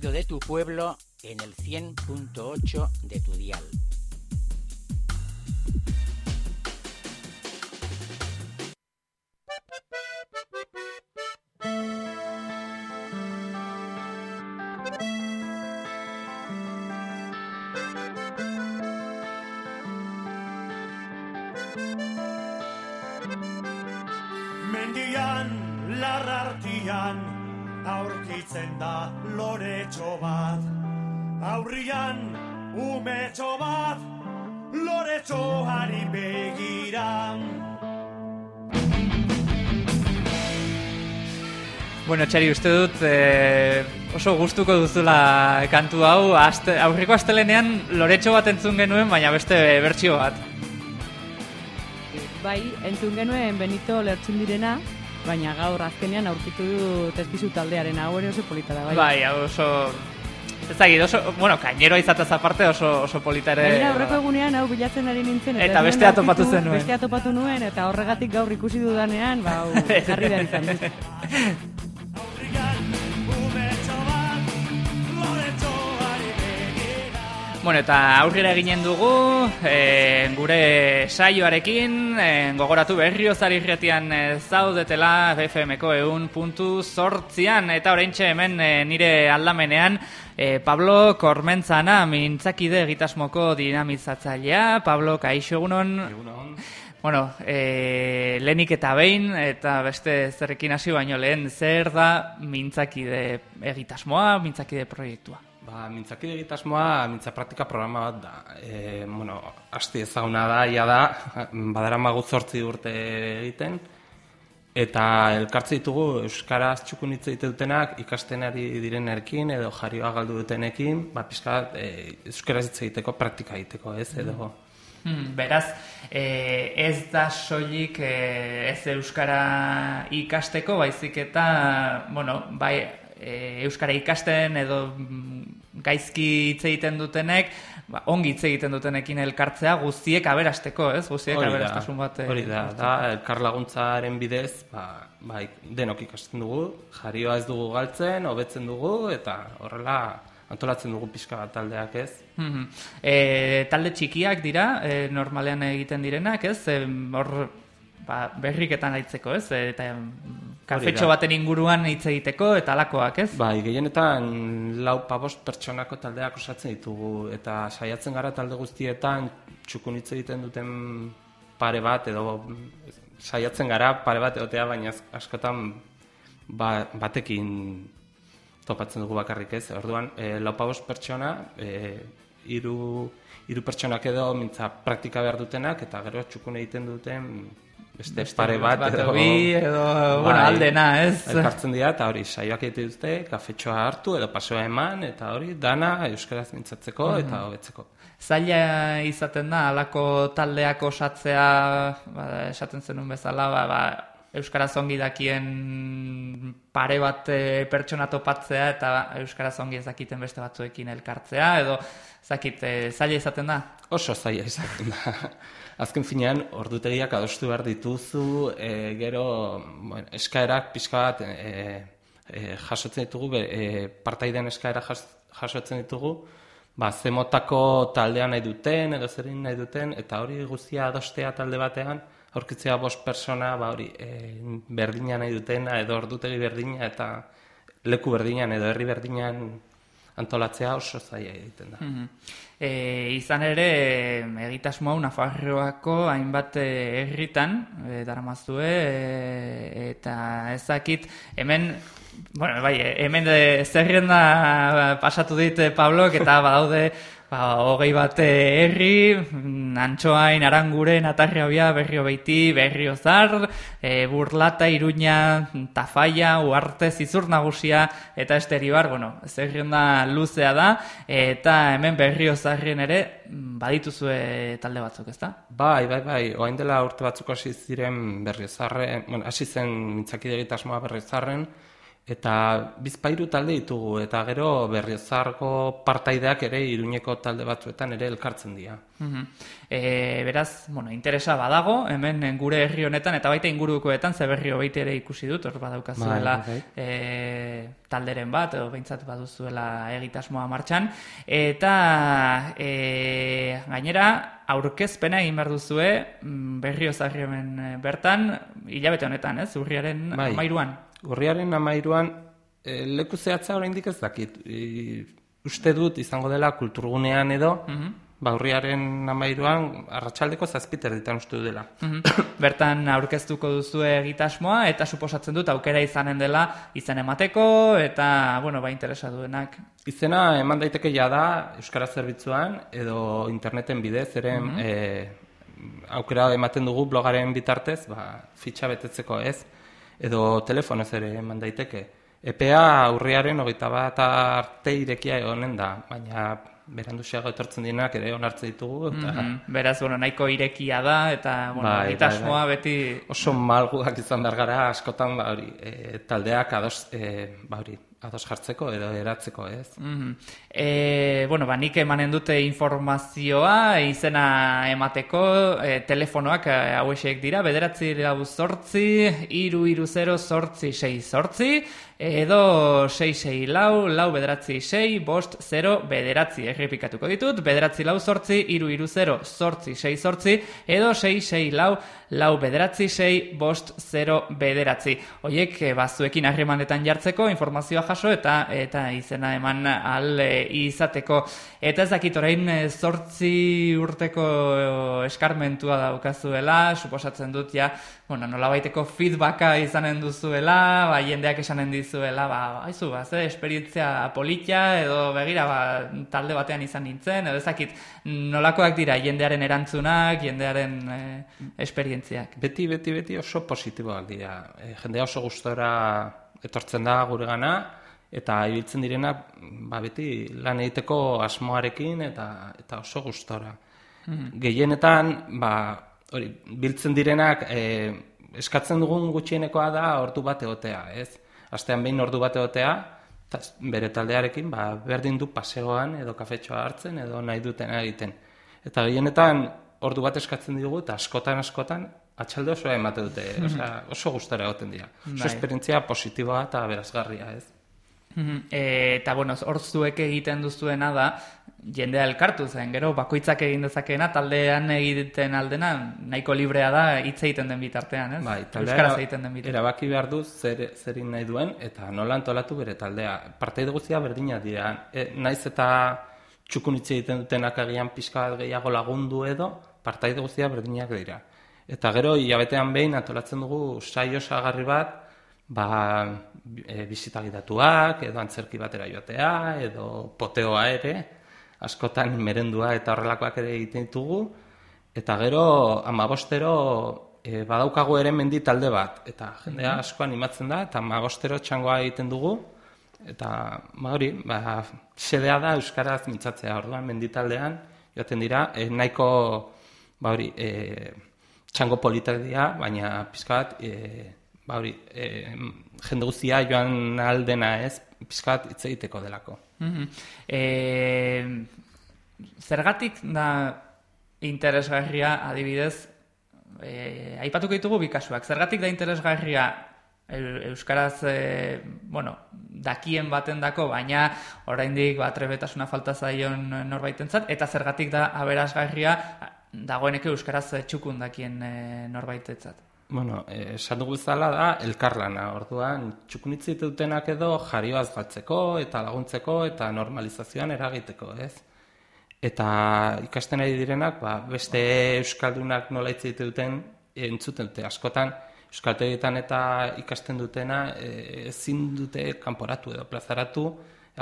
de tu pueblo en el 100.8 Bueno, txari, uste dut eh, oso gustuko duzula kantu hau, aste, aurreko astelenean loretxo bat entzun genuen, baina beste bertsio bat. Bai, entzun genuen Benito lertzen direna, baina gaur azkenean aurkitu dut espizu taldearen hau ere oso polita da, bai. Bai, oso... Ez dakit, oso, bueno, kaineroa izatez aparte oso, oso polita ere... Gainera, aurreko egunean hau bilatzen ari nintzen. Eta nuen bestea topatu aurkitu, zenuen. Bestea topatu nuen, eta horregatik gaur ikusi dudanean, ba, hau, jarri behar izan Bueno, eta aurrera eginen dugu, e, gure saioarekin, e, gogoratu berriozar irretian e, zaudetela BFMko eun puntu sortzian, eta oraintxe hemen e, nire aldamenean, e, Pablo Kormentzana, mintzakide egitasmoko dinamizatzailea, Pablo, kaixo egunon. Bueno, e, lehenik eta behin, eta beste zerrekin hasi baino lehen, zer da mintzakide egitasmoa, mintzakide proiektua? Ba, mintzakide egitasmoa, mintza praktika programa bat da. E, bueno, asti ezaguna da, ia da, badara magu zortzi urte egiten, eta elkartze ditugu Euskaraz txukun hitz egite dutenak ikasten ari direnekin edo jarioa galdu dutenekin, ba, pixka, e, Euskaraz hitz egiteko praktika egiteko, ez, edo... Hmm, beraz, e, ez da soilik e, ez euskara ikasteko, baizik eta, bueno, bai, e, euskara ikasten edo mm, gaizki hitz egiten dutenek, ba, ongi hitz egiten dutenekin elkartzea guztiek aberasteko, ez? Guztiek Hori da, aberastasun bat. e, hori da, da, elkar laguntzaren bidez, ba, bai, denok ikasten dugu, jarioa ez dugu galtzen, hobetzen dugu, eta horrela antolatzen dugu pixka bat taldeak ez. Mhm. E, talde txikiak dira, e, normalean egiten direnak, ez? E, hor ba, berriketan aitzeko, ez? E, eta kafetxo baten inguruan hitz egiteko eta alakoak, ez? Bai, gehienetan lau pabost pertsonako taldeak osatzen ditugu, eta saiatzen gara talde guztietan txukun hitz egiten duten pare bat, edo saiatzen gara pare bat egotea, baina askotan ba, batekin topatzen dugu bakarrik ez. Orduan, e, lau pabost pertsona, e, hiru hiru pertsonak edo mintza praktika behar dutenak, eta gero txukun egiten duten beste, pare bat, edo bi, edo, bueno, Bai. aldena, ez? Elkartzen dira, eta hori, saioak egite dute, kafetxoa hartu, edo pasoa eman, eta hori, dana euskaraz mintzatzeko eta hobetzeko. Zaila izaten da, alako taldeak osatzea, ba, esaten zenun bezala, ba, ba, Euskaraz ongi dakien pare bat e, pertsona topatzea eta Euskaraz ongi ez dakiten beste batzuekin elkartzea, edo zakit, e, zaila izaten da? Oso zaila izaten da. Azken finean, ordutegiak adostu behar dituzu, e, gero, bueno, eskaerak pixka bat e, e, jasotzen ditugu, e, partaiden eskaera jas, jasotzen ditugu, ba, zemotako taldea nahi duten, edo zerin nahi duten, eta hori guztia adostea talde batean, aurkitzea bost persona, ba, hori, e, berdina nahi dutena, edo ordutegi berdina, eta leku berdinan, edo herri berdinan antolatzea oso zaila egiten da. Mhm. E, izan ere, e, egitasmo hau Nafarroako hainbat e, herritan e, daramazue, e, eta ezakit, hemen, bueno, bai, e, hemen de, zerrenda pasatu dit e, Pablok, eta badaude, ba, hogei bat herri, mm, antxoain, aranguren, atarriabia, berrio beiti, berrio zar, e, burlata, iruña, tafaia, uarte, zizur nagusia, eta esteribar, bueno, zerrienda luzea da, eta hemen berrio zarrien ere, mm, badituzue talde batzuk, ezta? Bai, bai, bai, oain dela urte batzuk hasi ziren berriozarren, bueno, hasi zen mintzakide egitasmoa berriozarren, eta bizpairu talde ditugu, eta gero berriozarko partaideak ere iruñeko talde batzuetan ere elkartzen dira. Mhm. E, beraz, bueno, interesa badago, hemen gure herri honetan, eta baita ingurukoetan, ze berri hobeite ere ikusi dut, hor badaukazuela Bai, bai, e, talderen bat, edo behintzat baduzuela egitasmoa martxan, eta e, gainera, aurkezpena egin behar duzue, mm, berrio zarri hemen bertan, hilabete honetan, ez, urriaren Bai. amairuan. Urriaren amairuan, e, leku zehatza oraindik ez dakit. E, uste dut izango dela kulturgunean edo, ba, urriaren amairuan, arratsaldeko zazpiter ditan uste dela. Mhm. Bertan aurkeztuko duzue egitasmoa eta suposatzen dut aukera izanen dela izen emateko eta bueno, ba interesa duenak. Izena eman daiteke jada Euskara Zerbitzuan edo interneten bidez, ere e, aukera ematen dugu blogaren bitartez, ba, fitxa betetzeko ez, edo telefonoz ere eman daiteke. EPA urriaren hogeita bat arte irekia egonen da, baina beranduxeago etortzen dinak ere onartzen ditugu, eta Mhm. Beraz, bueno, nahiko irekia da eta bueno, Bai, bai, egitasmoa bai. beti oso malguak izan behar gara askotan ba, hori, e, taldeak ados, e, ba, hori, ados jartzeko edo eratzeko ez. Mhm. E, bueno, ba, nik emanen dute informazioa, izena emateko, e, telefonoak e, hauexek dira, bederatzi lau zortzi, iru iru zero zortzi sei zortzi, edo sei sei lau, lau bederatzi sei, bost zero bederatzi, errepikatuko ditut, bederatzi lau zortzi, iru iru zero zortzi sei zortzi, edo sei sei lau, lau bederatzi sei, bost zero bederatzi. Oiek, e, bazuekin harremanetan jartzeko, informazioa jaso eta eta izena eman al e, izateko. Eta ez dakit orain e, zortzi urteko eskarmentua daukazuela, suposatzen dut ja, bueno, nolabaiteko feedbacka izanen duzuela, ba, jendeak esanen dizuela, ba, haizu, ba, ze esperientzia politia, edo begira, ba, talde batean izan nintzen, edo ez dakit, nolakoak dira jendearen erantzunak, jendearen e, esperientziak. Beti, beti, beti oso positiboak dira. E, jendea oso gustora etortzen da gure gana, eta ibiltzen direna ba, beti lan egiteko asmoarekin eta, eta oso gustora. Gehienetan, ba, hori, biltzen direnak e, eskatzen dugun gutxienekoa da ordu bat egotea, ez? Astean behin ordu bat egotea, bere taldearekin ba, berdin du paseoan edo kafetxoa hartzen edo nahi duten egiten. Eta gehienetan ordu bat eskatzen digu eta askotan askotan atxalde osoa emate dute, osea, oso gustora egoten dira. Oso Bai. esperientzia positiboa eta berazgarria, ez? E, eta, bueno, hor zuek egiten duzuena da, jendea elkartu zen, gero, bakoitzak egin dezakeena, taldean egiten aldena, nahiko librea da, hitz egiten den bitartean, ez? Bai, Euskaraz egiten den bitartean. erabaki behar du zer, zerin nahi duen eta nola antolatu bere taldea. Parteide guztia berdina dira. E, naiz eta txukunitze egiten dutenak agian pixka gehiago lagundu edo, partaide guztia berdinak dira. Eta gero, hilabetean behin antolatzen dugu saio osagarri bat, ba, e, bisita gidatuak, edo antzerki batera joatea, edo poteoa ere, askotan merendua eta horrelakoak ere egiten ditugu, eta gero, amabostero, e, badaukagu ere mendi talde bat, eta jendea asko animatzen da, eta amabostero txangoa egiten dugu, eta ba hori, ba, xedea da Euskaraz mintzatzea, orduan menditaldean, joaten dira, e, nahiko, ba hori, e, txango politak dira, baina pizka bat, e, ba hori, e, jende guztia joan aldena ez, pizka bat hitz egiteko delako. E, zergatik da interesgarria adibidez, e, aipatuko ditugu bi kasuak. Zergatik da interesgarria eu- euskaraz e, bueno, dakien batendako, baina oraindik ba trebetasuna falta zaion norbaitentzat eta zergatik da aberasgarria dagoeneko euskaraz txukun dakien e, norbaitentzat. Bueno, eh, esan dugu bezala da elkarlana, orduan txukunitzi dutenak edo jarioaz galtzeko eta laguntzeko eta normalizazioan eragiteko, ez? Eta ikasten ari direnak, ba, beste euskaldunak nola hitz duten entzuten dute askotan euskaltegietan eta ikasten dutena eh, ezin dute kanporatu edo plazaratu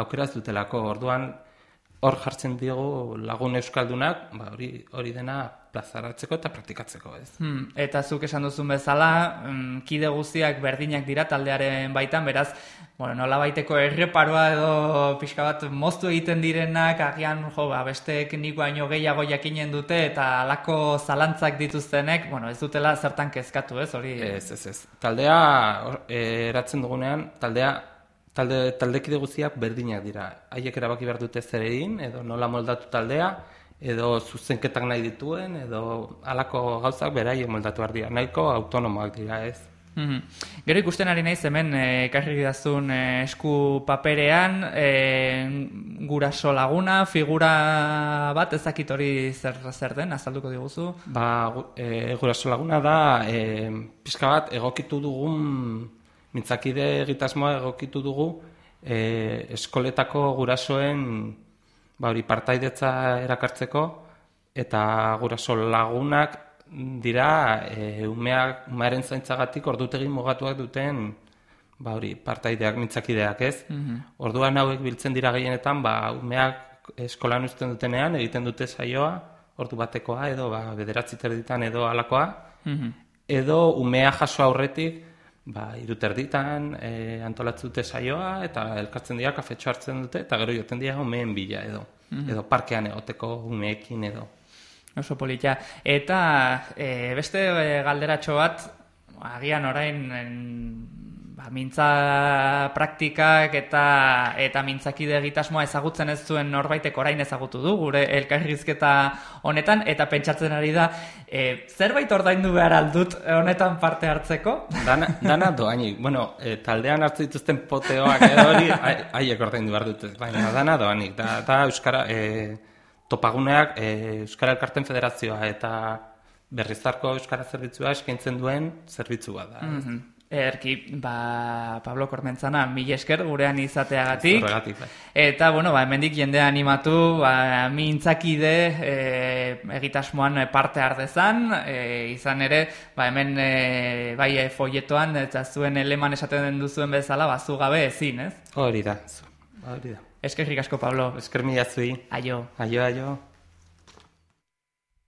aukera ez dutelako. Orduan hor jartzen digu lagun euskaldunak, ba, hori hori dena plazaratzeko eta praktikatzeko, ez. Hmm, eta zuk esan duzun bezala, mm, kide guztiak berdinak dira taldearen baitan, beraz, bueno, nola baiteko erreparoa edo pixka bat moztu egiten direnak, agian, jo, ba, besteek nik baino gehiago jakinen dute, eta alako zalantzak dituztenek, bueno, ez dutela zertan kezkatu, ez, hori? Ez, ez, ez. Taldea eh, eratzen dugunean, taldea talde taldekide guztiak berdinak dira. Haiek erabaki behar dute zer egin edo nola moldatu taldea edo zuzenketak nahi dituen edo halako gauzak beraiek moldatu behar dira. Nahiko autonomoak dira, ez. Mhm. Gero ikusten ari naiz hemen eh, ekarri dazun eh, esku paperean eh, guraso laguna, figura bat ezakit hori zer, zer den, azalduko diguzu. Ba, gu- e, guraso laguna da, e, pixka bat egokitu dugun, mintzakide egitasmoa egokitu dugu, e, eskoletako gurasoen, ba hori partaidetza erakartzeko, eta guraso lagunak dira e, umeak, umearen zaintzagatik ordutegi mugatuak duten ba hori partaideak mintzakideak ez. Orduan hauek biltzen dira gehienetan ba umeak eskolan uzten dutenean egiten dute saioa ordu batekoa edo ba bederatzi terditan edo halakoa Mhm. edo umea jaso aurretik ba hiru terditan e, antolatzen dute saioa eta elkartzen dira kafetxo hartzen dute eta gero joten dira umeen bila edo edo parkean egoteko umeekin edo Oso polita. Eta e, beste e, galderatxo bat, agian orain en, ba, mintza praktikak eta eta mintzakide egitasmoa ezagutzen ez zuen norbaitek orain ezagutu du gure elkarrizketa honetan eta pentsatzen ari da e, zerbait ordaindu behar aldut honetan parte hartzeko? Dana, dana doainik. Bueno, e, taldean hartu dituzten poteoak edo hori, hai- haiek ordaindu behar dute. Baina dana doanik. Da, da Euskara, e, topaguneak e, Euskara Elkarten Federazioa eta berrizarko Euskara Zerbitzua eskaintzen duen zerbitzu bat da. Mhm. Erki, ba, Pablo Kormentzana, mil esker gurean izateagatik. Horregatik, bai. Eta, bueno, ba, hemendik jendea animatu, ba, mintzakide e, egitasmoan parte ardezan, e, izan ere, ba, hemen e, bai e, folletoan, eta zuen eleman esaten duzuen bezala, ba, zu gabe ezin, ez? Hori da. Hori da. Eskerrik asko, Pablo. Esker mila zuei. Aio. Aio, aio.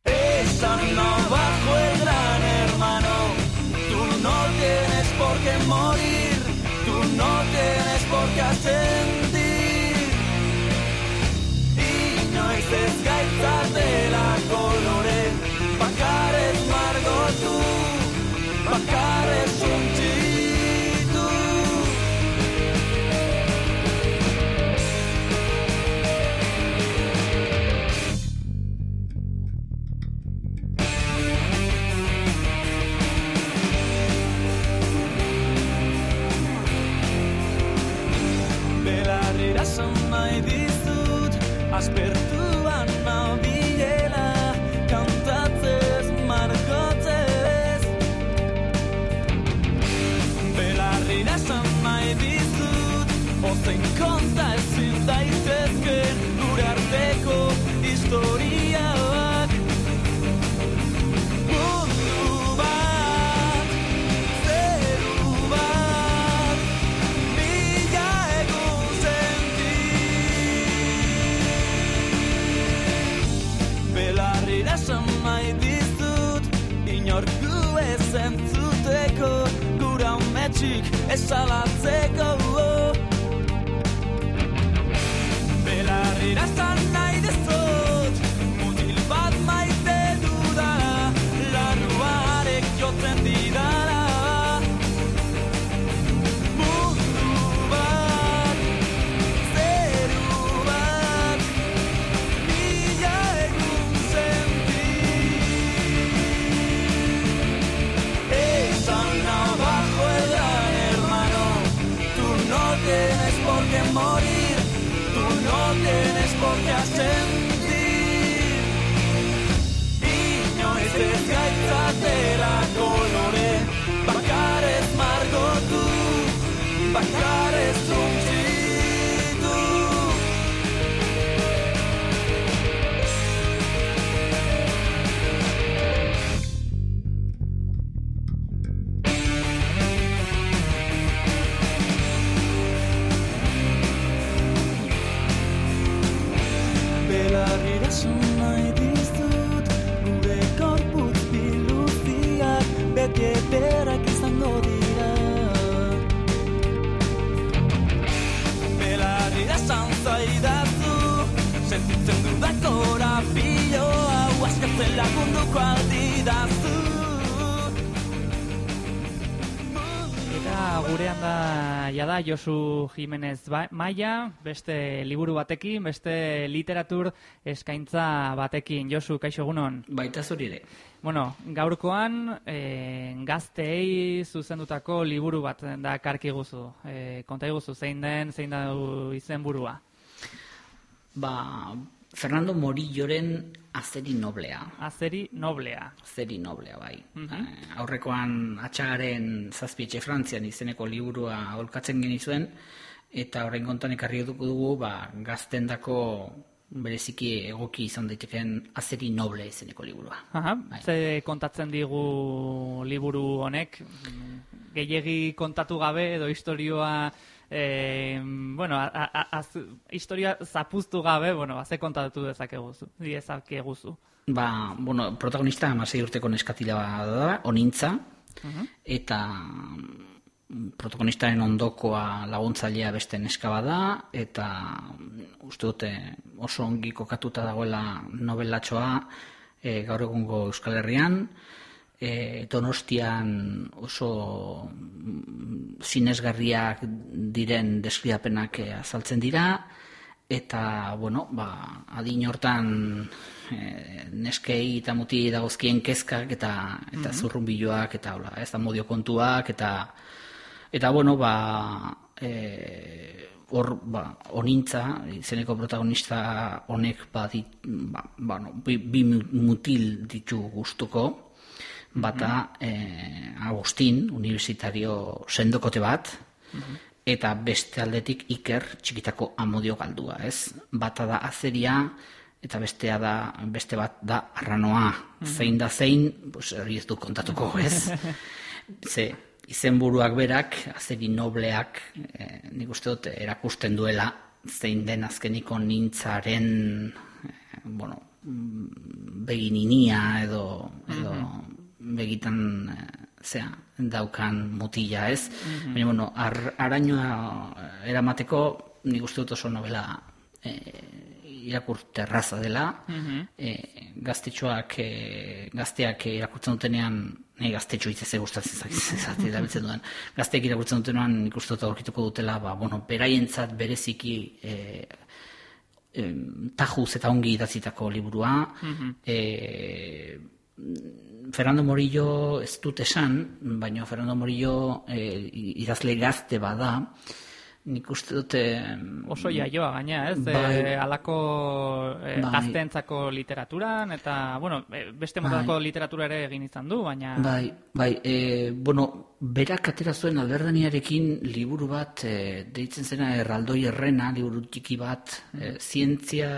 Están abajo el This Josu Jimenez ba Maia, beste liburu batekin, beste literatur eskaintza batekin. Josu, kaixo egunon. Baita zuri ere. Bueno, gaurkoan e, gazteei zuzendutako liburu bat da karki guzu. E, konta iguzu, zein den, zein da izenburua. Ba, Fernando Morilloren azeri noblea. Azeri noblea. Azeri noblea, bai. Mhm. Eh, aurrekoan atxagaren zazpietxe Frantzian izeneko liburua aholkatzen genizuen, eta horrein kontan ekarri dugu dugu, ba, gaztendako bereziki egoki izan daiteken azeri noble izeneko liburua. Aha, Bai. ze kontatzen digu liburu honek, gehiegi kontatu gabe edo historioa eh, bueno, a, a, az- historia zapuztu gabe, bueno, ze kontatu dezakeguzu, dezakeguzu. Ba, bueno, protagonista amasei urteko neskatila da, onintza, eta mm, protagonistaren ondokoa laguntzailea beste neska bada, eta mm, uste dute oso ongi kokatuta dagoela novelatxoa e, gaur egungo Euskal Herrian, e, Donostian oso mm, sinesgarriak diren deskridapenak eh, azaltzen dira, eta, bueno, ba, adin hortan e, neskei eta muti dagozkien kezkak eta eta zurrunbiloak eta hola, ez da modio kontuak eta eta bueno, ba e, hor ba, onintza, izeneko protagonista honek ba, dit, ba, bueno, bi, bi mutil ditu gustuko, bata eh, Agustin, universitario sendokote bat, eta beste aldetik Iker txikitako amodio galdua, ez? Bata da azeria, eta bestea da, beste bat da arranoa. Zein da zein, pues, hori ez du kontatuko, ez? Ze, izenburuak berak, azeri nobleak, eh, nik uste dut erakusten duela, zein den azkeniko nintzaren, eh, bueno, mm, begininia edo, edo begitan eh, zea, daukan mutila, ez? Baina, bueno, ar, arañoa eramateko, nik uste dut oso novela eh, irakurte erraza dela, eh, gaztetxoak, eh, gazteak irakurtzen dutenean, nahi gaztetxo hitz ez gustatzen zati erabiltzen duen, gazteak irakurtzen dutenean nik uste dut aurkituko dutela, ba, bueno, beraientzat bereziki eh, em, tajuz eta ongi idatzitako liburua, eh, Fernando Morillo ez dut esan, baina Fernando Morillo eh, idazle gazte bada, nik uste dute... Oso jaioa gaina, ez? Bai. E, alako e, Bai. gazteentzako literaturan, eta, bueno, e, beste motatako literatura ere egin izan du, baina... Bai, bai, e, bueno, berak atera zuen alberdaniarekin liburu bat, e, deitzen zena erraldoi errena, liburu txiki bat, e, zientzia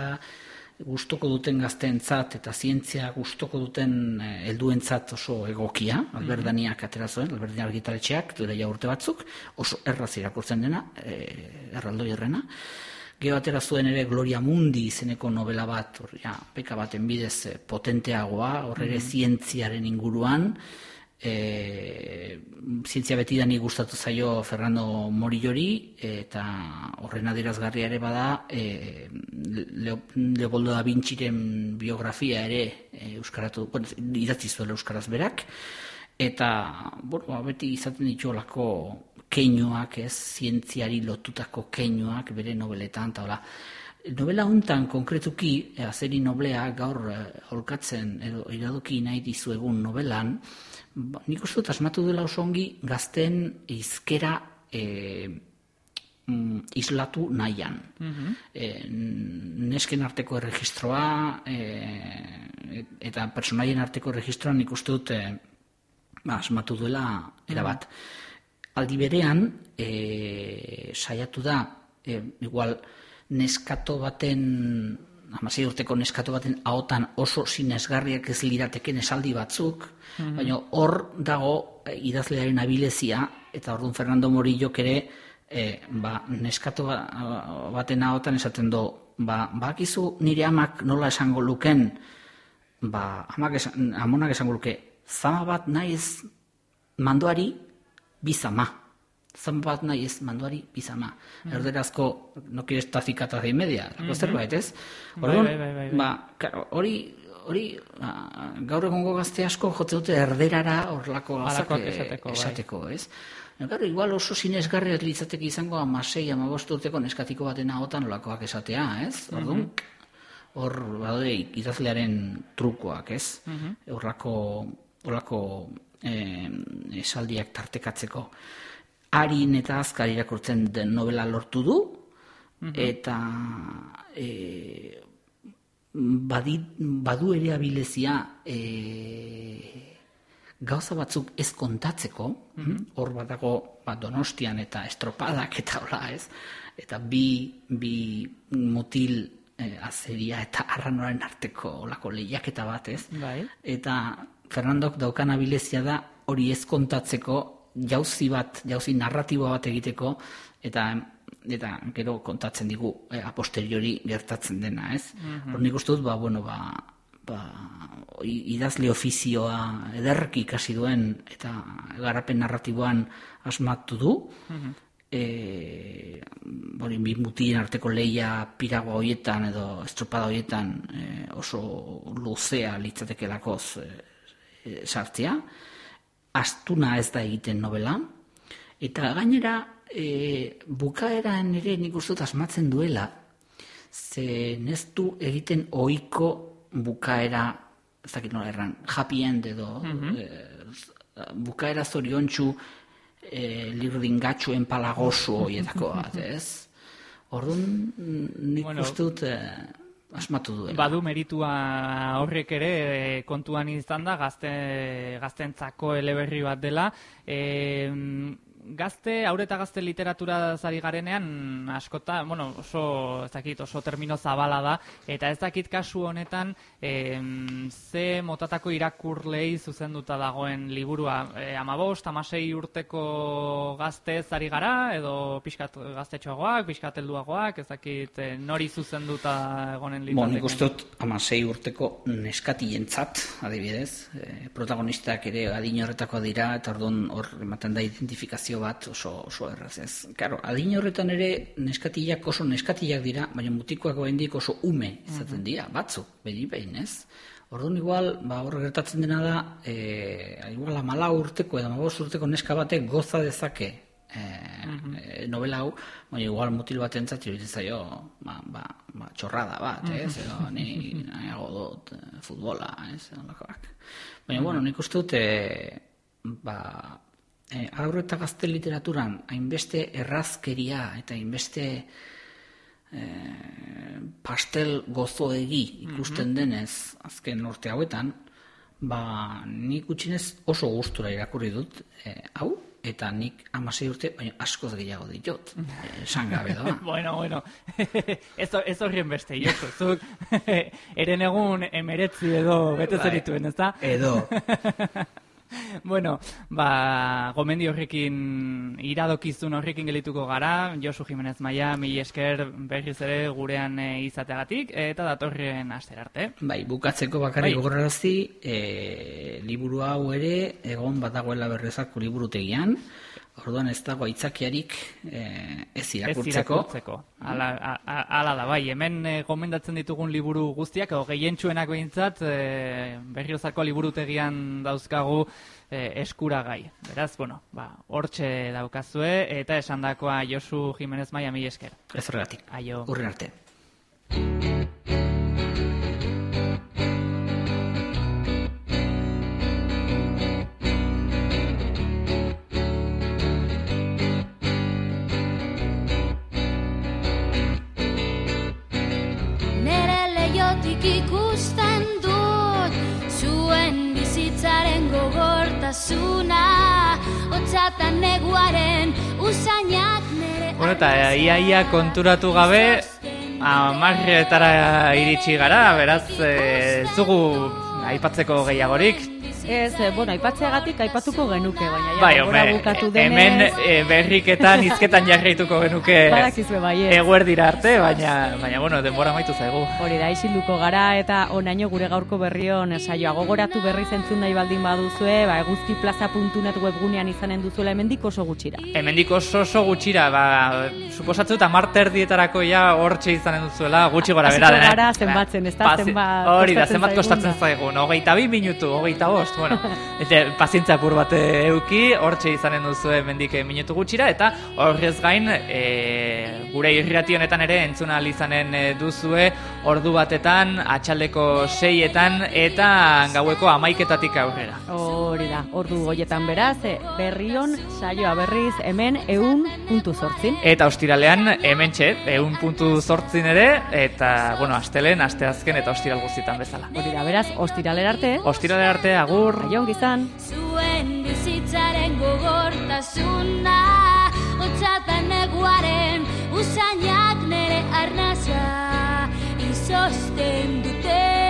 gustoko duten gazteentzat eta zientzia gustoko duten e, helduentzat oso egokia, alberdaniak atera zuen, alberdani argitaletxeak, duela urte batzuk, oso erraz irakurtzen dena, e, erraldoi errena. Gero atera zuen ere Gloria Mundi izeneko novela bat, hor, ja, peka baten bidez eh, potenteagoa, hor ere zientziaren inguruan, e, zientzia beti dani gustatu zaio Fernando Morillori, eta horren adierazgarria ere bada, e, Leo, Leopoldo da Vinciren biografia ere e, euskaratu, bueno, idatzi zuela euskaraz berak, eta, bueno, ba, beti izaten ditu olako keinuak, ez, zientziari lotutako keinuak bere nobeletan, eta hola, Novela hontan konkretuki, azeri noblea gaur holkatzen edo iradoki nahi dizuegun novelan, ba, nik uste dut asmatu dela oso ongi gazten izkera eh, mm, islatu nahian. Eh, nesken arteko erregistroa eh, eta personaien arteko erregistroa nik uste dut eh, ba, asmatu duela erabat. Aldi berean, e, saiatu da, e, igual, neskato baten, amasei urteko neskato baten ahotan oso sinesgarriak ez lirateken esaldi batzuk, baina hor dago e, idazlearen abilezia, eta orduan Fernando Morillok ere e, ba, neskato ba- baten ahotan esaten du, ba, bakizu nire amak nola esango luken, ba, amak esan, amonak esango luke, zama bat naiz mandoari bizama. Zama bat naiz mandoari bizama. Erderazko, no quieres tacicata de media, lako zerbait, ez? Bai, Orduan, bai, bai, bai, bai. Ba, claro, hori hori ba, gaur egongo gazte asko jotze dute erderara horlako gauzak Halakoak eh, esateko, bai. esateko, ez? Claro, igual oso sinesgarri litzateke izango amasei, amabost urteko neskatiko baten ahotan olakoak esatea, ez? Orduan, hor badaude idazlearen trukoak, ez? Horlako, horlako eh, esaldiak tartekatzeko. Harin eta azkar irakurtzen den novela lortu du, eta eh, badi, badu ere abilezia e, gauza batzuk ez kontatzeko, hor badago ba, donostian eta estropadak eta hola ez, eta bi, bi mutil e, azeria eta arranoaren arteko olako lehiaketa bat ez, Bai. eta Fernandok daukan abilezia da hori ez kontatzeko jauzi bat, jauzi narratibo bat egiteko, eta eta gero kontatzen digu eh, a posteriori gertatzen dena, ez? Hor nik uste dut, ba, bueno, ba, ba, idazle ofizioa ederki ikasi duen eta garapen narratiboan asmatu du. E, hori bi mutien arteko leia pirago hoietan edo estropada hoietan e, oso luzea litzatekelakoz e, e, sartzea. Astuna ez da egiten novela. Eta gainera, e, bukaeran ere nik uste asmatzen duela, ze ez du egiten ohiko bukaera, ez dakit nola erran, happy end edo, e, bukaera zoriontsu e, lirdingatxuen palagosu horietako bat, ez? Orduan, nik Bueno, uste dut e, asmatu duela. Badu meritua horrek ere e, kontuan izan da gazte, gaztentzako eleberri bat dela. E, gazte, aur eta gazte literatura zari garenean askota, bueno, oso, ez dakit, oso termino zabala da, eta ez dakit kasu honetan em, ze motatako irakurlei zuzenduta dagoen liburua. E, amabost, amasei urteko gazte zari gara, edo pixkat gaztetxoagoak, pixkat helduagoak, ez dakit e, nori zuzenduta egonen Bo, nik litzateke. uste dut amasei urteko neskatientzat, adibidez, e, protagonistak ere adin horretako dira, eta orduan hor ematen da identifikazio bat oso, oso erraz ez. Claro, adin horretan ere neskatilak oso neskatilak dira, baina mutikoak oraindik oso ume izaten dira, batzuk, behin behin ez. Orduan igual, ba, hor gertatzen dena da, e, igual amala urteko edo amabos urteko neska batek goza dezake e, e, novela hau, baina igual mutil bat entzat iruditzen zaio ba, ba, ba, txorrada bat, ez? Edo ni nahiago dut futbola, ez? Holakoak. Baina, bueno, nik uste dut, e, ba, e, aurre eta gazte literaturan hainbeste errazkeria eta hainbeste eh, pastel gozoegi ikusten denez azken urte hauetan, ba, nik utxinez oso gustura irakurri dut eh, hau, eta nik amasei urte, baina askoz gehiago ditut, eh, esan gabe doa. Bueno, bueno, ez, ez horrien beste, Josu, zuk eren egun emeretzi edo bete Bai. zerituen, ez da? Edo, Bueno, ba, gomendi horrekin, iradokizun horrekin gelituko gara, Josu Jimenez Maia, mi esker berriz ere gurean e, izateagatik, eta datorren aster arte. bai, bukatzeko bakarrik Bai. gogorarazi, e, liburu hau ere, egon badagoela berrezako liburutegian, orduan ez dago aitzakiarik e, ez Ez irakurtzeko. irakurtzeko. Ala, a- ala da, bai, hemen e, gomendatzen ditugun liburu guztiak, edo gehientsuenak behintzat, e, berriozako liburutegian dauzkagu e, eskuragai. Beraz, bueno, ba, hortxe daukazue, eta esandakoa Josu Jimenez Maia mi esker. Ez horregatik. Aio. Urren arte. Leiotik ikusten dut Zuen bizitzaren gogortasuna Otzatan neguaren usainak nere Bueno, eta ia, ia konturatu gabe, amarretara iritsi gara, beraz, e, ez dugu aipatzeko gehiagorik. Ez, eh, bueno, aipatzeagatik aipatuko genuke, baina ja, Bai, hombre, bukatu e- hemen denez, e, berriketan, izketan jarraituko genuke Badakizue baietz. eguerdira arte, baina, baina bueno, denbora maitu zaigu. Hori da, isilduko gara eta onaino gure gaurko berrion saioa gogoratu berri zentzun nahi baldin baduzue, ba, eguzkiplaza.net webgunean izanen duzuela hemendik oso gutxira. Hemendik oso oso gutxira, ba, suposatzu eta marter dietarako ja hortxe izanen duzuela, gutxi gora bera. dena. gara zenbatzen, ezta? Pazi- Zenbat Hori da, zenbat kostatzen zaigun, hogeita bi minutu, hogeita bost, bueno, eta pazientzia apur bat eh, euki, hortxe izanen duzu hemendik eh, minutu gutxira, eta horrez gain, e, gure irrati honetan ere entzuna izanen eh, duzue, ordu batetan, atxaldeko seietan, eta gaueko amaiketatik aurrera. Hori da, ordu goietan beraz, eh, berrion saioa berriz hemen eun puntu zortzin. Eta ostiralean hemen txe, eun puntu zortzin ere, eta, bueno, astelen, asteazken eta ostiral guztietan bezala. Hori da, beraz, ostiralera arte, Ostiralera arte, agur! Agur. Aion gizan. Zuen bizitzaren gogortasuna, hotzatan neguaren usainak nere arnaza, izosten dute.